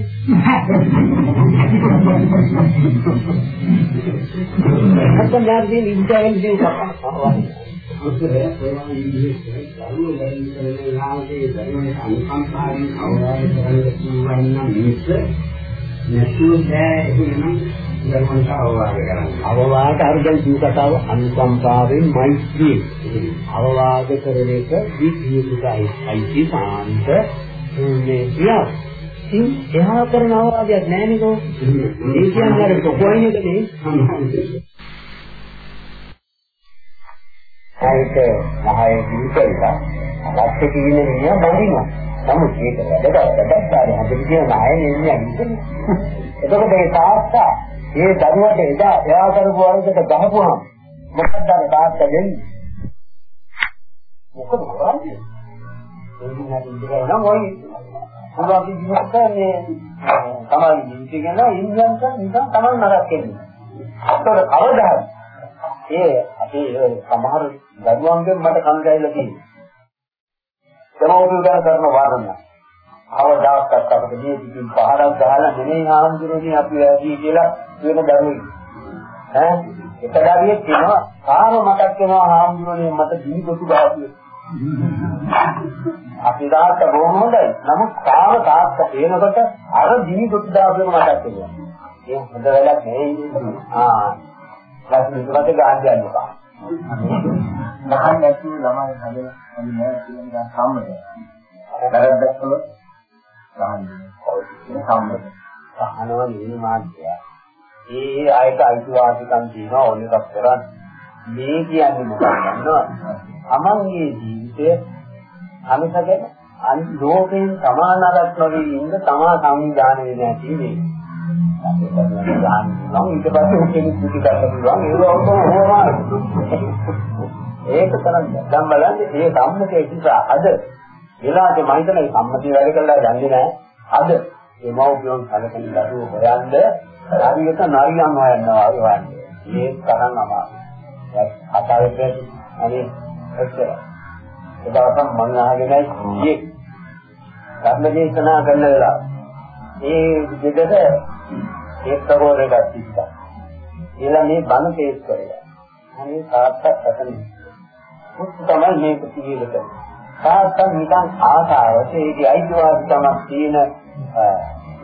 නැත්නම් යාදී ඉන්දියාවෙන් දෙන කපනවා. මුස්ලිම් ඒවා ඉංග්‍රීසි දරුවෝ දැන් ඉන්නේ ලාංකේ දරුවෝ අනුකම්පාවෙන් අවවාද කරන්න පුළුවන් නම් මිස නැතුව බෑ එහෙනම් ධර්මන්ත අවවාද කරන්න. අවවාද අර්ධන් කිව් කතාව අනුකම්පාවෙන් මෛත්‍රී. අවවාද කරන එක විද්‍යුතයි. සාන්ත මේ ක්‍රියා. ඉතින් එහා කරන අවවාදයක් නෑ නේද? ඒ කියන්නේ අර කොයින් එකනේ. ආයත මහය ජීවිතය. ලක්ෂ කියන මිනිහා බඳිනවා. නමුත් මේක වැඩකට වැඩස්ථානේ හදන්න කියන ණය නෙන්නේ. එතකොට ඒ තාත්තා ඒ දරුවට එදා එයා කරපු වරදට ගහපුවාම මොකක්ද අර තාත්තා දෙන්නේ? මොකද කරන්නේ? ඒ දිනකට ඉඳලා නම් ඔය අරාබි ජීවිත මේ තමයි ජීවිතය ගැන ඉන්දියන්ට නිකන් තමයි නරක වෙන්නේ. ඒතකොට කවදා ඒ අපි සමහර දරුවන්ගෙන් මට කංගයිලා තියෙනවා. දෙමව්පියෝ ගැන කරන වර්ණන. අවදාකත් අපිට මේ පිටින් පහරක් ගහලා නෙමෙයි ආම්දුරනේ අපි වැඩි කියලා වෙන දරුවෙක්. ඈ එක දරුවෙක් කියනවා කාම මතක් වෙනවා ආම්දුරනේ මට දී කොටු ගාපිය. අපි දාට බොහොම හොඳයි. නමුත් කාම තාක්ක පේනකොට අර දී කොටු දාපියම මතක් වෙනවා. ඒ හොඳ වෙලක් නෙවෙයි. ආ. ලක්ෂණ ඉස්සරහට ගන්න යනවා. නහන් නැති ළමයි හදලා හරි නෑ කියන එක සම්මතයි. වැරද්දක් කළොත් නහන් සම්මත. අහනවා නෙවෙයි මාත්‍ය. ඒ ආයත අයිතිවාසිකම් තියෙනවා ඕන එකක් කරන්න. මේ කියන්නේ මොකක්ද දන්නවද? තමන්ගේ ජීවිතය අනිසගෙන අන් ලෝකයෙන් සමානරක් නොවි ඉන්න තමා සංවිධානය වෙන්නේ නැති නේ. නම් ඊට පස්සේ උකෙනි කුටි ගන්න පුළුවන් ඒක ඔක්කොම ඒක තරම් දැන් බලන්න මේ සම්මතයේ නිසා අද වෙලාවට මම හිතන්නේ සම්මතිය වැඩ කළා දන්නේ නැහැ අද මේ මව්පියන් කලකන දරුවෝ හොයන්න හරියට නරියන් හොයනවා වගේ වන්නේ මේ තරම් අමාරුයි අතාවෙත් අනේ එච්චර ඒක තමයි මම අහගෙනයි කියේ ධර්මදේශනා කරන වෙලාව ඒ දෙදට ඒක සහෝදරයෙක් තිබ්බා. ඊළඟ මේ බණ තේස් කරලා. අනේ තාත්තා සැකනේ. මුත් තමයි මේක පිළිවෙල කරන්නේ. තාත්තා නිකන් ආසාවට ඒකයි අයිතිවාසිකමක් තියෙන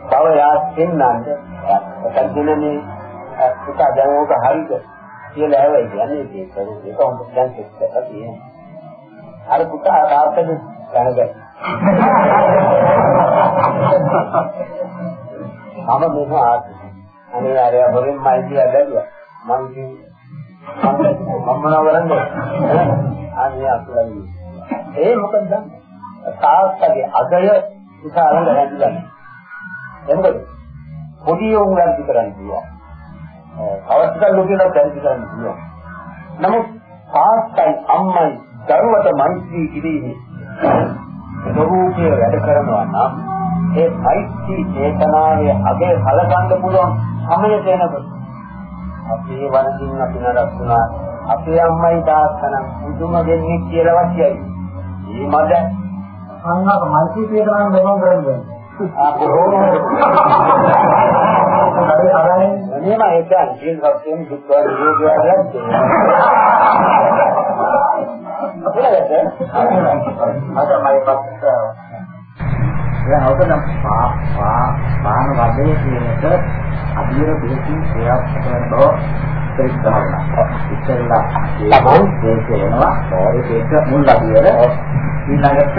බව යාත්ෙන්නන්ද සැකදිනනේ පුතා දැන් ඕක හරිද කියලා ඇවයි කියන්නේ ඒක ඒක හොඳ දැන් එක්කලා තියෙනවා. අර පුතා තාත්තට දැනගත්තා. මම මේක ආත්මය අනේ අර හොරෙන් මයිටි ඇදලා මං කිව්වා මම මොනව කරන්නේ? අනේ අසලයි ඒ මොකද දන්නේ? තාත්තගේ අගය උසාරල හැදිලා එතකොට පොඩි උන් වැඩි කරන්නේ පුළුවන්. අවස්ථා ලෝකේට වැඩි කරන්න පුළුවන්. නමුත් තාත්තයි අම්මයි දරුවට මෛත්‍රී කිරීමේ ස්වરૂපය වැඩ කරනවා නම් ඒ මෛත්‍රී චේතනාවේ අගය හලගන්න පුළුවන් සමයට එනකොට අපේ වරදින් අපි නරකුණා අපේ අම්මයි තාත්තනම් පුදුම දෙන්නේ කියලා වචයයි. මේ මද අන්නක මල්ටි පේරාන් දෙමන් කරන්නේ. හරි අරගෙන එනේම ඒක ජීල් වශයෙන් දුක් වේදනාවක් තියෙනවා. අද මයි පස්ස දැන් ඔතන පා පා පාන වදේ කියන එක අධීර දෙකකින් ක්‍රියාත්මක වෙන බව තේරුම් ගන්නවා. ඉතින්ලා ලබන දෙක වෙනවා. ඒ දෙක මුල් අධීර ඊළඟට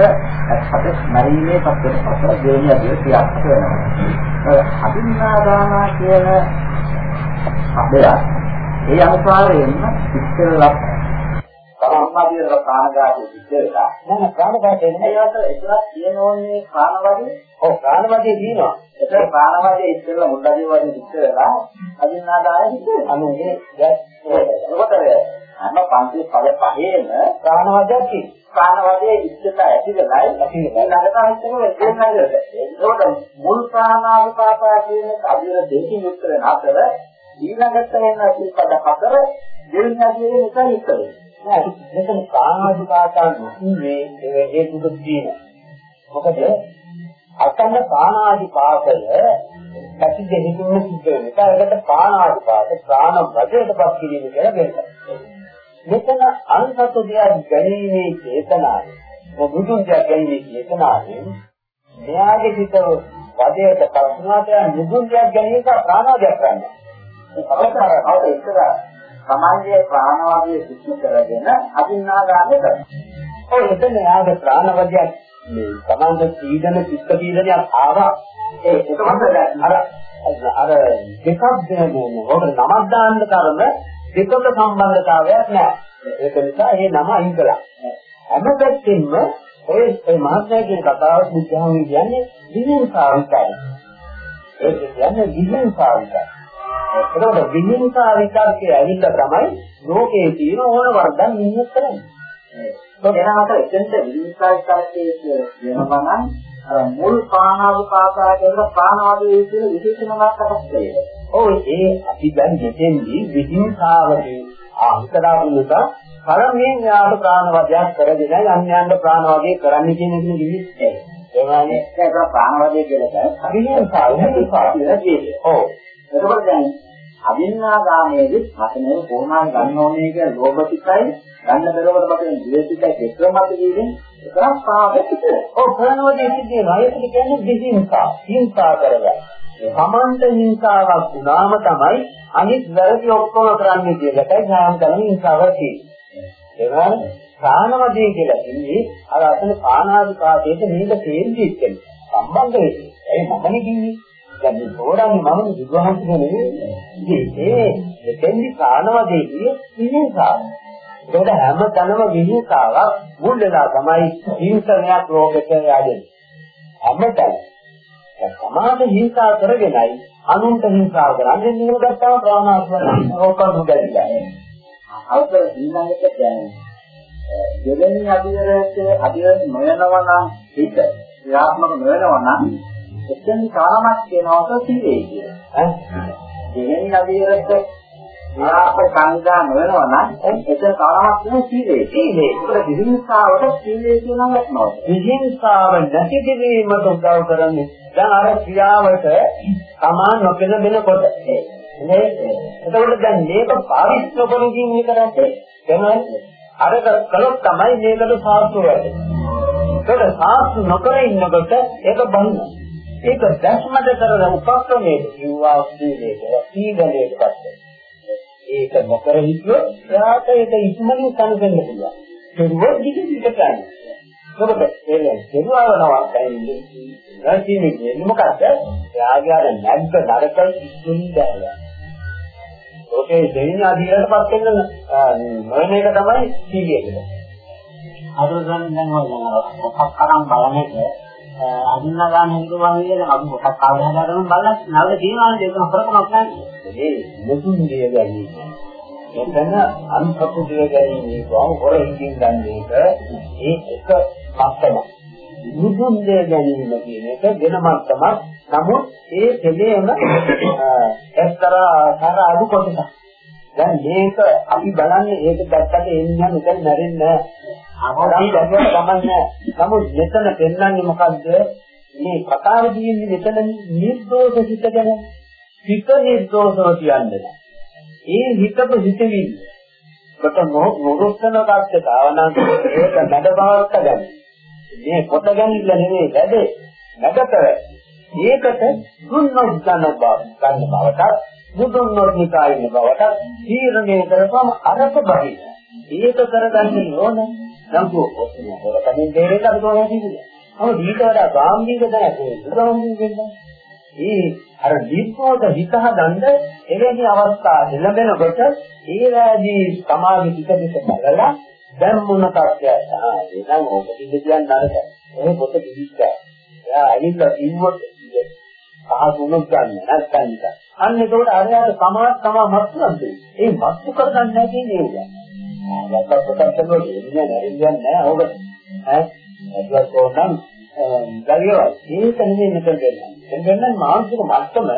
අපිට මරීමේ පස්සේ පස්සේ දෙවියන් අධීර ක්‍රියාත්මක වෙනවා. අදින්නාදානා කියන පදයක් ඒ අනුසාරයෙන්ම ඉස්සෙල්ලා සම්මාදියර ප්‍රාණඝාතයේ සිද්ධ වෙලා. නෑ ප්‍රාණඝාතය නෙමෙයි ඒකට එකක් තියෙන ඕනේ ප්‍රාණවාදී. ඔව් ප්‍රාණඝාතය තියෙනවා. ඒක ප්‍රාණවාදී ඉස්සෙල්ලා මුල්ලාදී වගේ සිද්ධ වෙලා අදින්නාදාය සිද්ධ වෙනවා. දැන් එතකොට අන්න පන්ති පද පහේම ප්‍රාණවාදයක් තියෙනවා. ප්‍රාණවාදයේ ඉස්සෙල්ලා ඇති වෙලායි ඇති වෙලා. ඊළඟට අනිත් එක වෙන්නේ ඒකට මුල් ප්‍රාණාවිපාකා කියන අදිර දෙකකින් යුක්ත වෙන අතර ඊළඟට එන සිල්පද හතර අදියේ නිසා යුක්ත වෙනවා නෑ මෙතන ප්‍රාණාදිකාතා නොකියේ ඒ හේතුක තියෙනවා මොකද? අතන ප්‍රාණාදිපාතය පැති දෙහිකින්ම සිද්ධ වෙන එක ඒකට ප්‍රාණාදිපාත ප්‍රාණ වදයටපත් කිරීම කියලා කියනවා මෙතන අන්සතු දෙයක් ගැනීමේ චේතනාව මුදුන් දෙයක් ගැනීමේ චේතනාවෙන් මෙයාගේ හිත වදයට පස්නාට මුදුන් දෙයක් ගැනීම ප්‍රාණාදයක් කරනවා අපතර ඒක සමාජයේ ප්‍රාණවාදී සිද්ධ කරගෙන අදින්නාගාමී කරනවා. ඔය එතන යාගේ ප්‍රාණවදයක් මේ සමාන්ත පීඩන චිත්ත පීඩනයක් ආවා. ඒ ඒකමද අර අර දෙකක් දෙන්නේ ඔබ නමක් දාන්න තරම දෙකක සම්බන්ධතාවයක් නැහැ ඒක නිසා මේ නම අයින් කළා. හැම පැත්තෙම ඔය මහත්මයා කියන කතාව බුද්ධහම කියන්නේ විහිංසාවිකයි ඒක කියන්නේ විහිංසාවිකයි එතකොට විහිංසාවිකල්කේ ඇවිල්ලා තමයි ලෝකයේ තියෙන ඕන වර්ධන් නිහිත කරන්නේ එනකට එතෙන්ට විනිශ්චයකාරකයේ වෙනවා නම් අර මුල් පානාව පාසා කියන පානාවදී කියන විශේෂණයක් අටක් ඔව් ඒ අපි දැන් මෙතෙන්දී විහිංසාවකේ නිසා පළමුවෙන් යාට ප්‍රාණවදයක් කරගෙන අන්‍යයන්ට ප්‍රාණවදේ කරන්න කියන එක නිවිස්සේ. ඒවානේ ඒක පානවාදී කියලා විහිංසාව විහිංසාව කියලා කියන්නේ. ඔව්. එතකොට දැන් අදින්නාගාමයේදී මතනේ කොහොමද ගන්න ඕනේ කියලා ලෝභතිකයි ගන්න බැලුවට මතනේ ද්වේෂිකයි දෙකම මත කියන්නේ එකක් පාවෙත් ඔව් ප්‍රාණවදේ සිද්ධ වෙනවා. ඒකට කියන්නේ විහිංසාව. හිංසා කරගන්න. සමන්ත හිංසාවක් වුණාම තමයි අනිත් වැරදි ඔක්කොම කරන්නේ කියලායි ඥාන කරන හිංසාව තියෙන්නේ. ඒවන ප්‍රාණවදේ කියලා කිව්වේ අර අතන පානාදිකාතේට මේක තේරෙන්නේ කියන්නේ සම්බන්ධ වෙන්නේ. ඒ මමනේ කිව්වේ. දැන් මේ තෝරන්නේ මම විද්වාංශක නෙවෙයි. ඉතින් ඒ එතෙන්දි ප්‍රාණවදේදී හිංසාව. ඒකට හැම තැනම විහිංසාවක් මුල් වෙලා තමයි හිංසනයක් ලෝකෙට යන්නේ. හැමතැනම සමාජ හිංසා කරගෙනයි අනුන්ට හිංසා කරන්නේ නියම ගත්තාම ප්‍රාණාත්මක ඕකම ගැදිලා. අවතර ඊළඟට දැනෙන දෙවෙනි අධිරයට අධිරයට නොයනවා නම් හිත ක්‍රියාත්මක නොවනවා නම් එතෙන් කාමයක් වෙනවද සිවේ කියලා. ඈ දෙවෙනි අධිරයට ක්‍රියාත්මක සංගා නොවනවා නම් එතන කාමයක් වෙන සිවේ. සීලේ. ඒකට විහිංසාවට සිවේ කියනවා නේද? විහිංසාව නැති කිරීමට උදව් කරන්නේ දැන් අර ක්‍රියාවට සමාන නොපෙනෙනකොට නේ එතකොට දැන් මේක පාවිච්චි ඉන්නේ කරන්නේ එනවා අර කළොත් තමයි මේකට සාර්ථක වෙන්නේ ඒක සාර්ථක නොකර ඉන්නකොට ඒක බන්න ඒක දැස්මද කරන උපක්‍රමයේ කිව්වා සීලේක සීලේක පස්සේ ඒක නොකර හිටියොත් එයාට ඒක ඉක්මනින් සම්පෙන්න පුළුවන් ඒක දිගින් දිගට යනවා මොකද ඒක දෙවියවනවා කියන්නේ නැතිනේ කියන්නේ මොකද්ද? එයාගේ අර නැග්ග නරක ඉක්මනින් දැරලා. ඕකේ දෙවියන් අධීරයටපත් වෙන මොන එක තමයි සීවියක. අද දැන් දැන් මොකක් කරන් බලන එක අදින්න ගන්න හිතුවා කියන්නේ අපි මොකක් ආවහදාරම බලන්න නවල දිනවල දෙක හතරකමක් නැහැ. ඒ මුතුන් දිය ගැනීම. එතන අන්තපු දිය ගැනීම කොහොම හොරින් ගන්න එක ඒ එක මත්තමක්. මුදුන් දෙය ගැනීම කියන එක වෙන මට්ටමක්. නමුත් ඒ දෙලේම එක්තරා කර අඩු කොටසක්. දැන් මේක අපි බලන්නේ ඒක දැක්කට එන්නේ මෙතන නැරෙන්නේ නැහැ. දැක්කම ගමන්නේ. නමුත් මෙතන පෙන්වන්නේ මොකද්ද? මේ කතාව කියන්නේ මෙතන නිර්දෝෂ හිත ගැන. හිත නිර්දෝෂව කියන්නේ. ඒ හිතක හිතෙන්නේ. කොට මොරොස්සන කච්ච භාවනා ඒක නඩ බවක් ගන්න. මේ කොට ගැනීම නෙමෙයි වැඩේ. නැගතර ඒකට දුන්නොත් ගන්න බව ගන්න බවට දුදුන්නොත් නිකායින බවට තීරණය කරපම අරක බහින ඒක කරගන්න ඕන නම් කොහොමද හොරකමින් දෙරේට අපි කොහොමද කියන්නේ අව ඊට වඩා ගාම්භීර දැනක් ගාම්භීර ඒ අර දීපෝත හිත හදන්න එවැනි අවස්ථා ලැබෙනකොට ඒ රාජී සමාධි පිටකෙට බලලා දැන් මොන තත්ත්වයක් ආ එනම් ඕක කිව්ද කියන්නේ නරක. ඒ පොත කිව්වා. එයා ඇවිල්ලා කිව්වොත් පහසුණුක් ගන්න නැත්නම් ඉතින්. අන්න ඒකට අරයාට සමාජ තමා මත්තුන්ද. ඒ මත්තු කරගන්න නැති නේද? ආ ලක්ක පොතක් කරනවා කියන්නේ නෑ නෑ ඕක. ඈ ඒක කොහොමද? ගලියෝ ඒක නෙමෙයි මෙතන දෙන්නේ. එන්නේ මානසික මට්ටම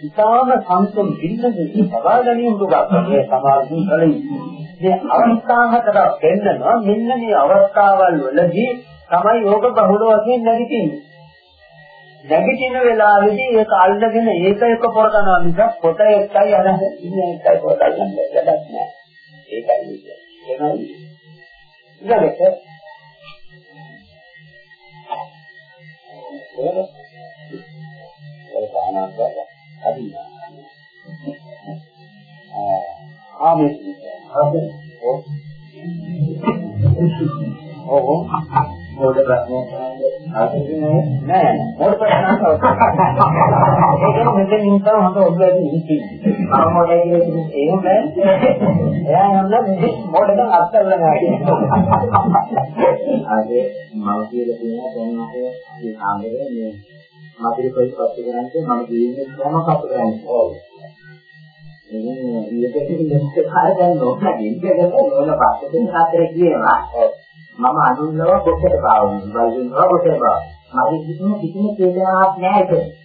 ඉතාම සංසම් බින්නදී සබා ගැනීම දුක මේ සමාධි කලින් මේ අවස්ථාවකට දෙන්නවා මෙන්න මේ අවස්ථාවල් වලදී තමයි යෝග බහුල වශයෙන් නැගිටින්නේ නැගිටින වෙලාවේදී ඒක අල්ලගෙන ඒක එක පොර කරනවා මිසක් පොත එකයි අර ඉන්නේ එකයි පොත ගන්න වැඩක් නෑ. ඒකයි කියන්නේ ඊළඟට ඒක ආනාපාන අදිනවා ආමේ හරි. ඔව් මොකද ප්‍රශ්නයක් නෑ නෑ මොකද ප්‍රශ්නයක් ඒක මෙතන ඉන්නවා හොඳ ඔබලදී ඉන්නේ ආ මොකද කියන්නේ එහෙම එයා යන්න මොකද අත්දැකලා නැහැ අదే මම කියලා තියෙනවා දැන් අපේ මේ කාමරේ මේ මදිරි කොයි පස්සේ කරන්නේ මම ජීවිතේ කොහොම කප්ප කරන්නේ ඔව් ඉතින් ඊටකෙදි මෙච්ච කාලයක් ගන්න ඕන ඉන්නකද ඕන පස්සේ දෙන හතරේ කියනවා මම අඳුන්නවා කොච්චර පාවුනේ බලුන්නවා කොච්චර පාව මගේ කිසිම කිසිම චේතනාවක් නැහැ ඒක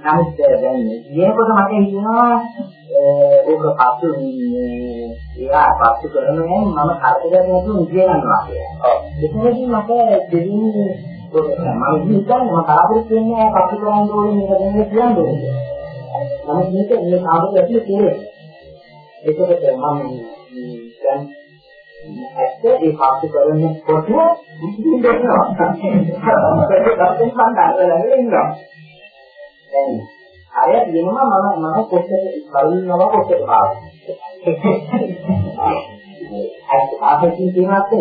නමුත් දැන් මේකට මට හිතෙනවා ඕක පස්සු ඒවා පස්සු කරන්නේ මම කරදරයක් නැතුව නිදිය ගන්නවා කියලා. ඒකෙදී මට දෙවියන් මම හිතන්නේ මම කාටවත් කියන්නේ පස්සු කරන්න ඕනේ මේක දෙන්නේ කියන්නේ. නමුත් මේක මේ කාටවත් ඇතුලේ තියෙන්නේ. ඒකකට මම දැන් ඇත්ත ඒ පස්සු කරන්නේ කොට ඉතින් දෙන්නවා. ඒක දැන් මම දැනගෙන ඉන්නවා. දැන් අය කියනවා මම මම කොච්චර බලනවා කොච්චර පාවන්නේ. අත් ආපෙකින් කියනත්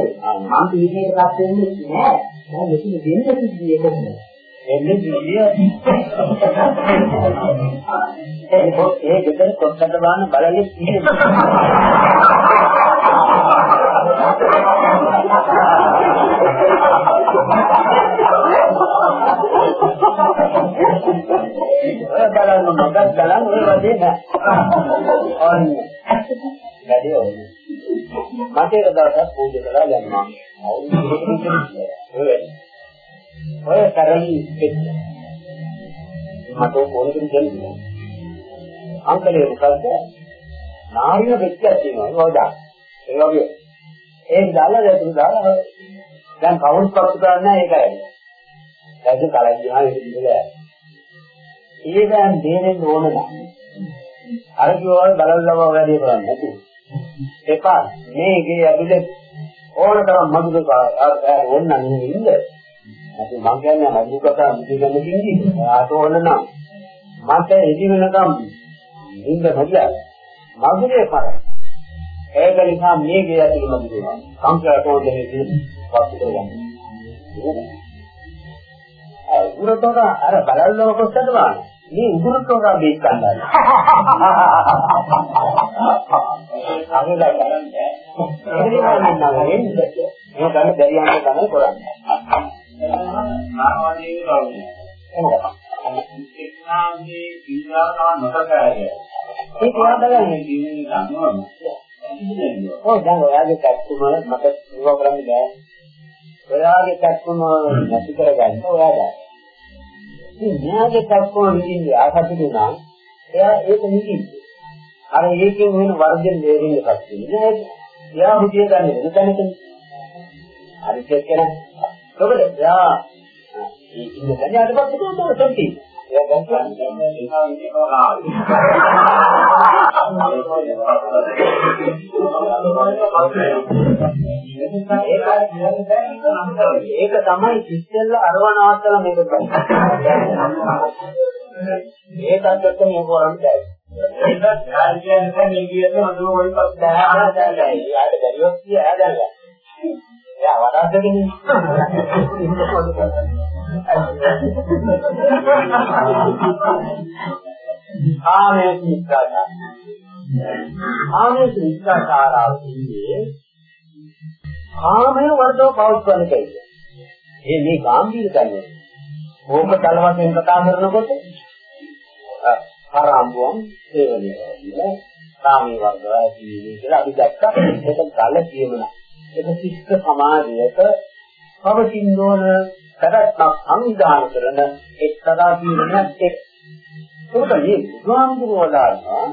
මම පීඩේටපත් වෙන්නේ නැහැ. මම මෙතන දෙන්න සිද්ධිය කොහොමද? එන්නේ දිවිය ඒ පොත් ඒ ගෙදර කොටකට බලන්න බලන්නේ තියෙනවා ඔය බලන්න මොකක්ද බලන්න ඒ වගේ නෑ ඔන්න. වැඩි ඔන්න මට ඒක දවසක් පූජා කළා දැන් මම අවුරුදු දෙකකින් ඔය ඔය කරලි එක්ක මට කොහොමද කියන්නේ අංකලේ මොකද්ද නාරිය වෙච්චක් තියෙනවා නෝදා ඒ වගේ ඒක දාලා දැන් දාලා දැන් කවුරුත් පස්සු කරන්නේ ඒකයි දැන් කලින් ගියා ඒක ඉඳලා ඒකෙන් දෙන්නේ ඕන නම් අර කිව්වා බලල්ලම වැඩි කරන්නේ නැති. එපා. මේකේ ඇතුලේ ඕන තරම් මදුක ඕන නම් ඉන්න. නැති මං කියන්නේ මදුක කතා මුදිගන්න කිංගි. ආට ඕන නම් මට එදි වෙනකම් ඉන්න බැහැ මදුලේ කරා ඒක නිසා මේකේ ඇතුලේ මදුක සංකල්ප ඕනේ පස්සේ කරගන්න උරතොර අර බලල්ලව කොටද වාන මේ උදුරතොර බේත් ගන්නවා අනේ ගන්නන්නේ එදිනෙන්න නගන්නේ මේ ගන්න දෙරියන්ට තමයි කරන්නේ මානවදී වගේ එක්නාගේ විද්‍යාව නොකරය ඒක වාදගන්නේ කියන්නේ දන්නවද ඔය දැන් ඔයාගේ කස්ටමර් මට ඉව කරන්න බෑ. ඔයාගේ කස්ටමර් නැති කරගන්න ඔයා දැන්. ඉතින් මෙයාගේ කස්ටමර් විදිහේ ආසතුනා එයා ඒක නිදින්නේ. අර ඒකෙන් වෙන වර්ධන දෙරින් පස්සේ නේද එයා හිතිය ගන්න වෙන තැනකින් හරි කියන ඔබද එයා ඉන්න තැන අදපත් කොහොමද සම්පි එයා දැන් කියන්නේ ඒක තමයි ඉස්සෙල්ල අරවන අවස්ථාව මේක ඒකත් එක්ක මේ කරන්නේ ඒක කාර්යයන් මේ කියන්නේ මොනවා වගේ පස්ස දාහන දැල්ලා. යාට බැරිවත් කිය ඇදල්ලා. එයා වඩාත්ගෙන ආමේ සිද්ධාචාර. ආමේ සිද්ධාචාරාව කියන්නේ ආමේ වර්ධව පවත්වන කෙනෙක්. ඒ මේ ගාම්භීර කන්නේ. ඕක තල වශයෙන් කතා කරනකොට ආරම්භුවම් සේවනය කරනවා. කාමී වර්ධවය කියලා අපි දැක්කා. ඒක ගල කියමන. ඒක ශිෂ්ට සමාජයක පවතින ඕන පැවැත්මක් සංවිධානය කරන එක්තරා ජීවනයක් එක්. ඒකට මේ බුදුහාමුදුරුවෝ දානවා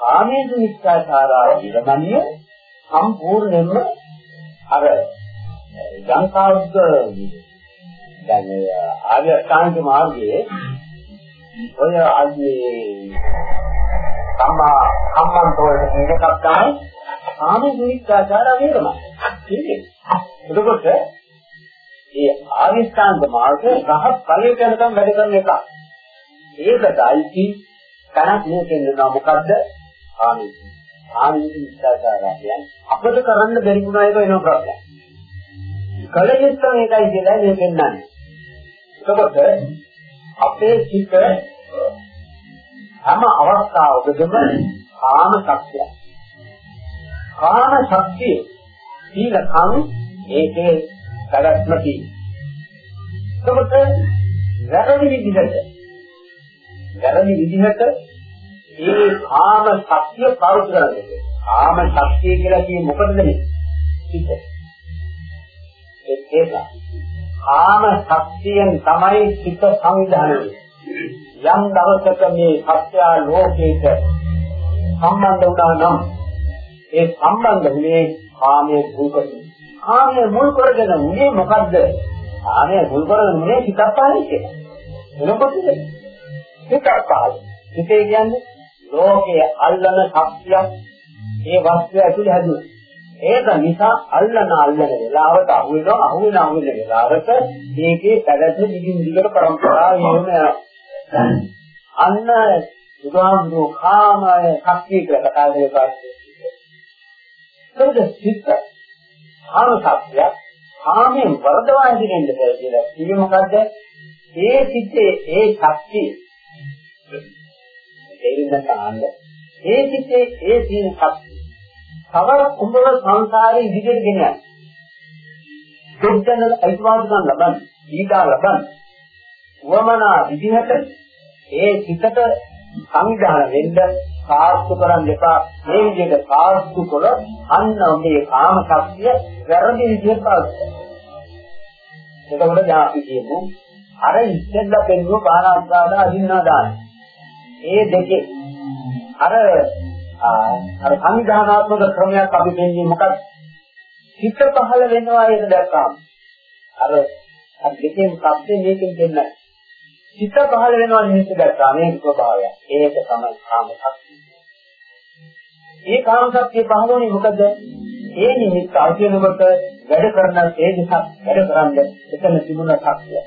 කාමයේ මිත්‍යාචාරාව විරමණය සම්පූර්ණයෙන්ම අර යංකාවුද්ද දැන් ආර්ය අෂ්ටාංග මාර්ගයේ ඔය ආදී සම්මා සම්මන්තෝය එකක් තමයි කාමයේ මිත්‍යාචාර විරමණය. එතකොට ඒ ආවිස්ථාංග මාර්ග රහත් ඵලයට යනකම් වැඩ කරන එක. ඒකටයි තනක් මේ කියනවා මොකද්ද? ආනි. ආනි විස්තරාචාරය කියන්නේ අපිට කරන්න බැරි වුණා ඒක වෙන ප්‍රශ්නයක්. කලියුත් මේකයි කියලා මේ පෙන්නන්නේ. එතකොට අපේ චිත හැම අවස්ථාවකදම කාම ශක්තිය. කාම ශක්තිය සීල කම් ඒකේ පැවැත්ම තියෙනවා. එතකොට වැරදි විදිහට වැරදි විදිහට ඒ කාම ශක්තිය පාවිච්චි කරන්නේ. කාම ශක්තිය කියලා කියන්නේ මොකටද මේ? හිත. ඒක කාම ශක්තියෙන් තමයි හිත සංවිධානය යම් දවසක මේ සත්‍ය ලෝකේට සම්බන්ධ වුණා නම් ඒ සම්බන්ධ වුණේ කාමයේ භූතකේ කාමයේ මුල් කරගෙන උනේ මොකද්ද? කාමයේ මුල් කරගෙන උනේ හිතක් පාලනය කියලා. එනකොට හිතක් පාලනය. හිතේ කියන්නේ ලෝකයේ අල්ලන ශක්තියක් ඒ වස්තුව ඇතුලේ හැදුවා. ඒක නිසා අල්ලන අල්ලන වෙලාවට අහු වෙනවා අහු වෙන අහු වෙන වෙලාවට මේකේ පැවැත්ම දිගින් දිගට පරම්පරාව එහෙම යනවා. අන්න බුදුහාමුදුරුවෝ කාමය ශක්තිය කියලා කතා කරලා ඒකද සිත් කාම සත්‍යයක් කාමයෙන් වර්ධවා ඉදිරියෙන්ද කියලා කිව්වේ මොකද්ද? ඒ සිත්තේ ඒ ශක්තිය තේරෙන්න ගන්න. ඒ සිත්තේ ඒ සීන ශක්තිය. තවර කුඹල සංසාරේ ඉදිරියට ගෙන යන. දුක්දන අයිතිවාසිකම් ලබන, ඊගා ලබන. වමනා විදිහට ඒ සිතට සංවිධානය වෙන්න සාස්තු කරන් දෙපා මේ විදිහට සාස්තු කළ අන්න මේ කාම ශක්තිය වැරදි විදිහට පාවිච්චි එතකොට දැන් අපි කියමු අර ඉස්සෙල්ලා පෙන්වුව බාහනාස්වාද අදින්නා දාන. ඒ දෙකේ අර අර සංවිධානාත්මක ක්‍රමයක් අපි දෙන්නේ මොකක්ද? හිත පහළ වෙනවා ඒක දැක්කාම. අර අර දෙකෙන් සබ්දේ මේකෙන් දෙන්නයි. හිත පහළ වෙනවා නිමිත්ත දැක්කා මේ ස්වභාවය. ඒක තමයි කාම ශක්තිය. ඒ කාම ශක්තිය පහළ වුණේ මොකද? ඒ නිමිත්ත අවතිනකොට වැඩ කරන තේජසක් වැඩ කරන්නේ එතන තිබුණ ශක්තිය.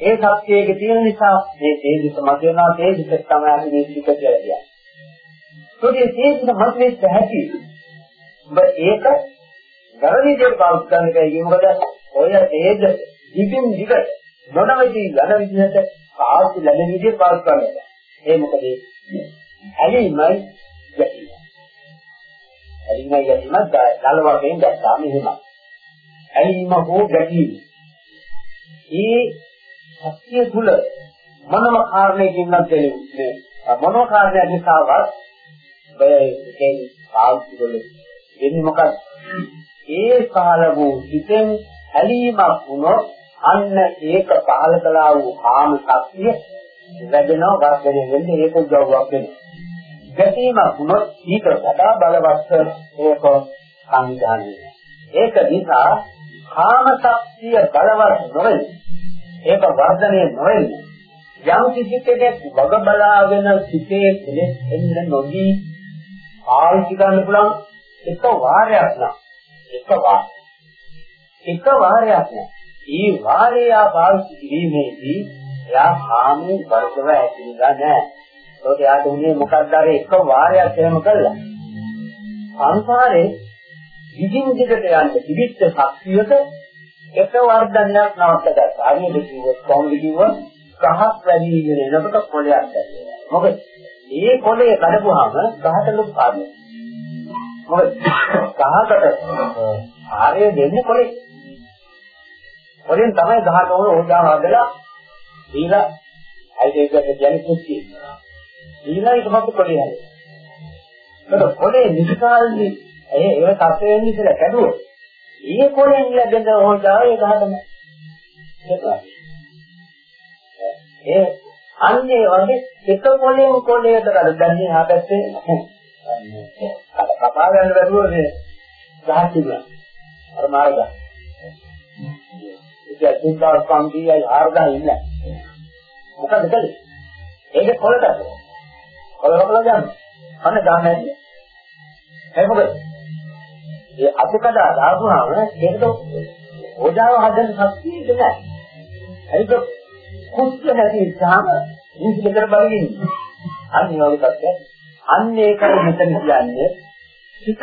ඒ ශක්තියක තියෙන නිසා මේ තේජස මත වෙනවා තේජස තමයි අපි මේ සිත කියලා කියන්නේ. ඒකේ තේජස මත වෙච්ච හැටි ඔබ ඒක වැරදි දෙයක් පාවිච්චි කරන එකයි මොකද ඔය තේජස දිගින් දිගට නොනවති යන විදිහට පාවිච්චි ලැබෙන විදිහට පාවිච්චි කරනවා. ඒ මොකද ඇලීමයි ගැටීම. ඇලීමයි ගැටීම දල වශයෙන් දැක්කා මෙහෙම. ඇලීම හෝ ගැටීම. ඒ සත්‍ය තුල මොනම කාරණයකින් නම් දෙන්නේ මොනම කාරණයක් නිසාවත් බයයෙන් පාවිච්චි කරන්නේ වෙන්නේ මොකක්ද? ඒ කාල වූ හිතෙන් ඇලීමක් වුණොත් අන්න ඒක පහල කළා වූ කාම ශක්තිය වැඩෙනවා වර්ධනය වෙන්නේ ඒක උදව්වක් වෙනවා. ගැටීම වුණොත් ඊට වඩා බලවත් ඒක සංවිධානය ඒක නිසා කාම ශක්තිය බලවත් නොවේ. ඒක වර්ධනය නොවේ. යම් කිසි කෙනෙක් වග බලාගෙන සිටේ කෙනෙක් එන්න නොදී ආල්ති ගන්න පුළුවන් එක වාරයක් නම් එක වාර. එක වාරයක් නෑ. ඒ වාරය පාවිච්චි කිරීමේදී එයා කාමයෙන් වර්ධව ඇතිලා නෑ. ඒකට යාට උනේ මොකක්ද අර එක වාරයක් එහෙම කළා. සංසාරේ විදින් දිගට යන්න තිබිච්ච ශක්තියක එක වර්ධනයක් නවත්තගත්තා. ආන්නේ කිව්වොත් කොහොමද කිව්වොත් ගහක් වැඩි වෙන එනකොට කොළයක් දැල්ලේ. මොකද මේ කොළේ කඩපුවාම ගහට ලොකු පාඩුවක්. මොකද ගහකට ආරය දෙන්නේ කොළේ. කොළෙන් තමයි ගහට ඕන ඕජාව හදලා දීලා අයිදේකට කියන්නේ කුස්සිය. දීලා ඊට පස්සේ කොළේ හැදේ. ඒකට කොළේ නිසකාල්ලි ඒ ඒ තත්ත්වෙ වෙන්නේ ඉතල කැඩුවොත් ඒ කොළෙන් ලැබෙන ඕජාව ඒ ගහටම ඒ අන්නේ වගේ එක කොළෙන් කොළයට කඩන්නේ ආපැත්තේ කපා ගන්න බැරුව මේ ගහ තිබුණා. අර මාර්ගය. ඒක තුන්දාස් පන්තියයි ආර්ධා ඉන්න. මොකද කළේ? ඒක කොළට කොළ කපලා ගන්න අන්න ගන්න නැද්ද ඒ මොකද ඒ අතුකඩ දාපුවාම ඒකට ඕජාව හදන්න ශක්තිය නැහැ. ඒක කුස්ස නැති ඉස්සහම මේක දෙකට බලමින් අන්න ඒ වගේ තත්ත්වයක්. අන්න ඒකයි මෙතන කියන්නේ හිතට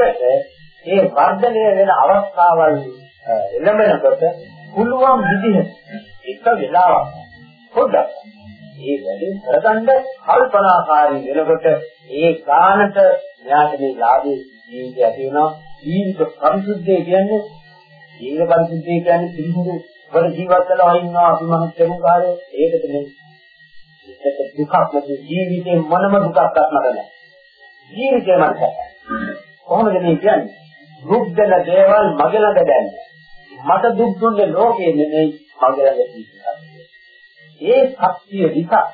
ඒ වර්ධනය වෙන අවස්ථාවල් එළඹෙනකොට පුළුවන් විදිහට එක වෙලාවක් පොඩ්ඩක් ඒ වැඩේ කරගන්න කල්පනාකාරී වෙනකොට ඒ ගානට ඥාත මේ ලාභේ ජීවිතය ඇති වෙනවා. ජීවිත පරිසුද්ධිය කියන්නේ ජීවිත පරිසුද්ධිය කියන්නේ පිළිසුදු වල ජීවත් වෙලා ඉන්නවා අපි මහත් කෙරුකාරේ ඒකට නෙමෙයි ඒක දුකක් නැති ජීවිතේ මොනම දුකක් නැහැ. ජීවිතේ මනස කොහොමද මේ කියන්නේ? දුක් දෙන දේවල් මගේ ළඟ දැන්නේ මට දුක් දුන්නේ ලෝකේ නෙමෙයි මගේ ළඟ තියෙනවා ඒ ශක්තිය විකා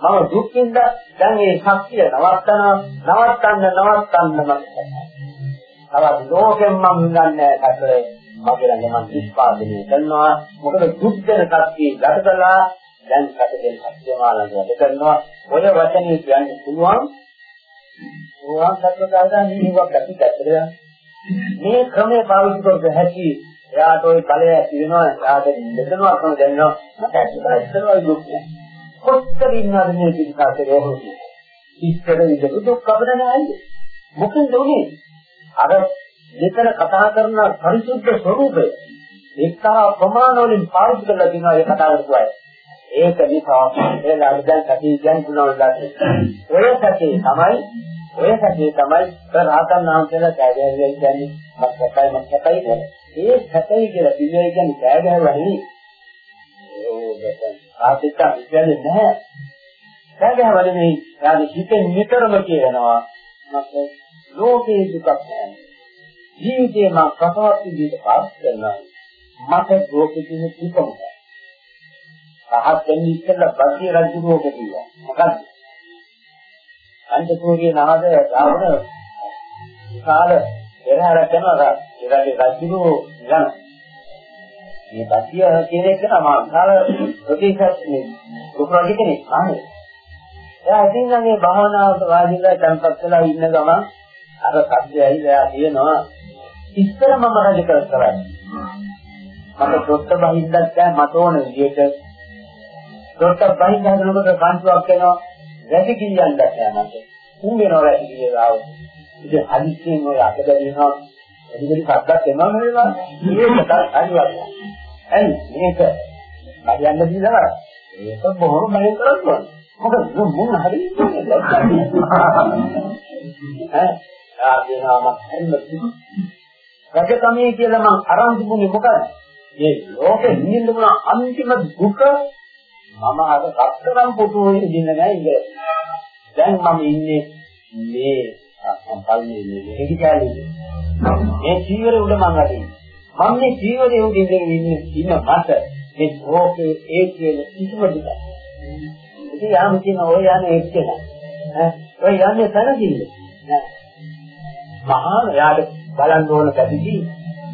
මම දුක්ින්ද දැන් මේ ශක්තිය නවත්තනවා නවත්තන්න නවත්තන්න මම තවත් ලෝකෙන් මම හඳන්නේ නැහැ මගේ ළඟ මම නිෂ්පාදනය කරනවා. මොකද දුක් දෙන කප්පිය ගත කළා. දැන් කට දෙන කප්පිය මාළඟ වැඩ කරනවා. ඔය වචනේ කියන්න පුළුවන්. ඕවා සත්‍යදාදා නිවක් ඇති දැක්කද මේ ක්‍රමයේ පාවිච්චි කරද්ද හැකි එයාට ওই ඵලය ඇති වෙනවා එයාට දෙදෙනා කරන දැනෙනවා. මට ඇත්තටම ඉස්සරවල් දුක් නැහැ කොච්චර ඉන්නවද මේ පිටාසේ යෝහොත් ඉස්සර විදු දුක් අපිට නැහැ මොකද උනේ? අර මෙතන කතා කරන පරිසුද්ධ ස්වરૂපය එක්කා ප්‍රමාණ වලින් පාවිච්චි කරලා දිනවා ඒ කතා කරපුවා ඒක නිසා ඒ ලාභයන් කටි කියන්නේ පුළුවන් ලාභය ඔය සැකේ තමයි ඔය සැකේ තමයි රහතන් වහන්සේලා කෑගෑවිලා කියන්නේ මක්කයි මක්කයි නේද? ඒ සැකේ කියලා පිළිවෙල කියන්නේ කෑගෑවලා නෙවෙයි. ඒක ආදිත්‍ය කියන්නේ නැහැ. කෑගෑවලා නෙවෙයි. යානි හිතෙන් නිතරම කියනවා මක්ක ලෝකේ දුකක් නැහැ. ජීවිතේ මම ප්‍රසවත් විදිහට පාස් කරනවා. මට ලෝකෙ තියෙන දුකම. රහත් වෙන්නේ ඉස්සෙල්ලා බද්ධිය රජු රෝග කිව්වා. මොකද්ද? අන්තකෝගේ නාද රාවණ විශාල පෙරහැර කරනවා. ඒගොල්ලෝ රජු යන. මේ බද්ධිය කියන එක තමයි විශාල ප්‍රතිශත මේ රුක්රජ කෙනෙක්. ආනේ. එයා ඉතින් නම් මේ භාවනාවට වාදිලා tempත් වෙලා ඉන්න ගමන් අර සත්‍යය ඇහිලා තියෙනවා ඉස්සර මම රජ කර කරන්නේ මට දොස්ත බහින්දක් දැන් මට ඕන විදිහට දොස්ත බහින්ද හදනකොට කාන්තුවක් වෙනවා වැඩි කිලියන්නක් නෑ මට උන් වෙනවා වැඩි කියලා ඉතින් හදිස්සියෙන් ඔය අත බැරිනවා එදිරි සද්දක් එනවා නේද මේකට අනිවාර්යයි. එනි මේක හරියන්න දීලා ඒක බොහොම බයෙන් කරන්නේ. මොකද මුන් හරියන්නේ ඈ? ආගෙනාවක් හරියට රජකමේ කියලා මම අරන් තිබුණේ මොකද? මේ ලෝකෙ නිින්න මුණ අන්තිම දුක මම අද කතරම් පුතුවේ ඉඳින්න නෑ ඉඳලා. දැන් මම ඉන්නේ මේ සම්පල්නේ මේ හේකිකාලේ. මේ ජීවරේ උඩ මම අදින්. මම මේ ජීවරේ උඩ ඉඳගෙන ඉන්නේ ඉන්න මට මේ ලෝකේ ඒ කියන කිසිම දුක. ඉතින් යාම කියන ඔය යන්නේ එක්කන. ඈ ඔය යන්නේ තනදිල්ල. නෑ. මහා යාට බලන්න ඕන පැතිදි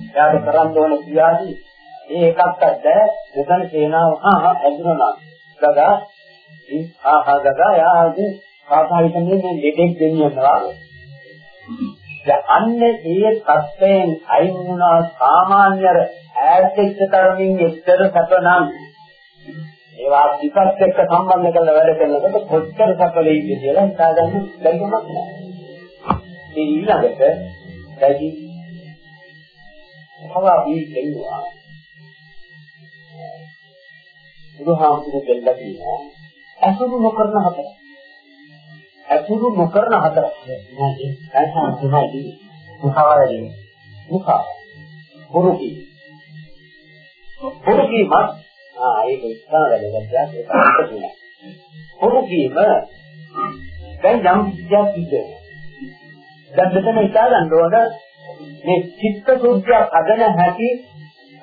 එයාට කරන්න ඕන ක්‍රියාදී ඒ එකක්වත් බෑ මෙතන සේනාව ආ ඇදුණා ගගා ඒ ආහා ගගා යාදී කාකාවිතනේ මේ දෙඩෙක් දෙන්නවා දැන් අන්නේ ඒ තත්ත්වයෙන් අයින් වුණා සාමාන්‍ය ඈත්ෙච්ච තරමින් එක්තර සැපනම් ඒවා විපත් එක්ක සම්බන්ධ කරලා වැඩ කරනකොට කොච්චර සැප වෙයිද කියලා හිතාගන්න බැරිකමක් නැහැ. ඒ ඊළඟට දැඩි භව වීදෙන්නවා. බුදුහාමුදුරු දෙල්ලා තියෙනවා. අසුරු නොකරන හතර. අසුරු නොකරන හතර. නෑ ඒක තමයි මුඛවරදී. මුඛ. පුරුකි. පුරුකි මත් ආ ඒක ඉස්සරහට ගියා ඒක අන්තිමයි. පුරුකිම දැන් යම් විද්‍යාවක් සිද්ධ දැන් මෙතන හිතා ගන්න ඕන මේ චිත්ත සුද්ධිය අදන හැටි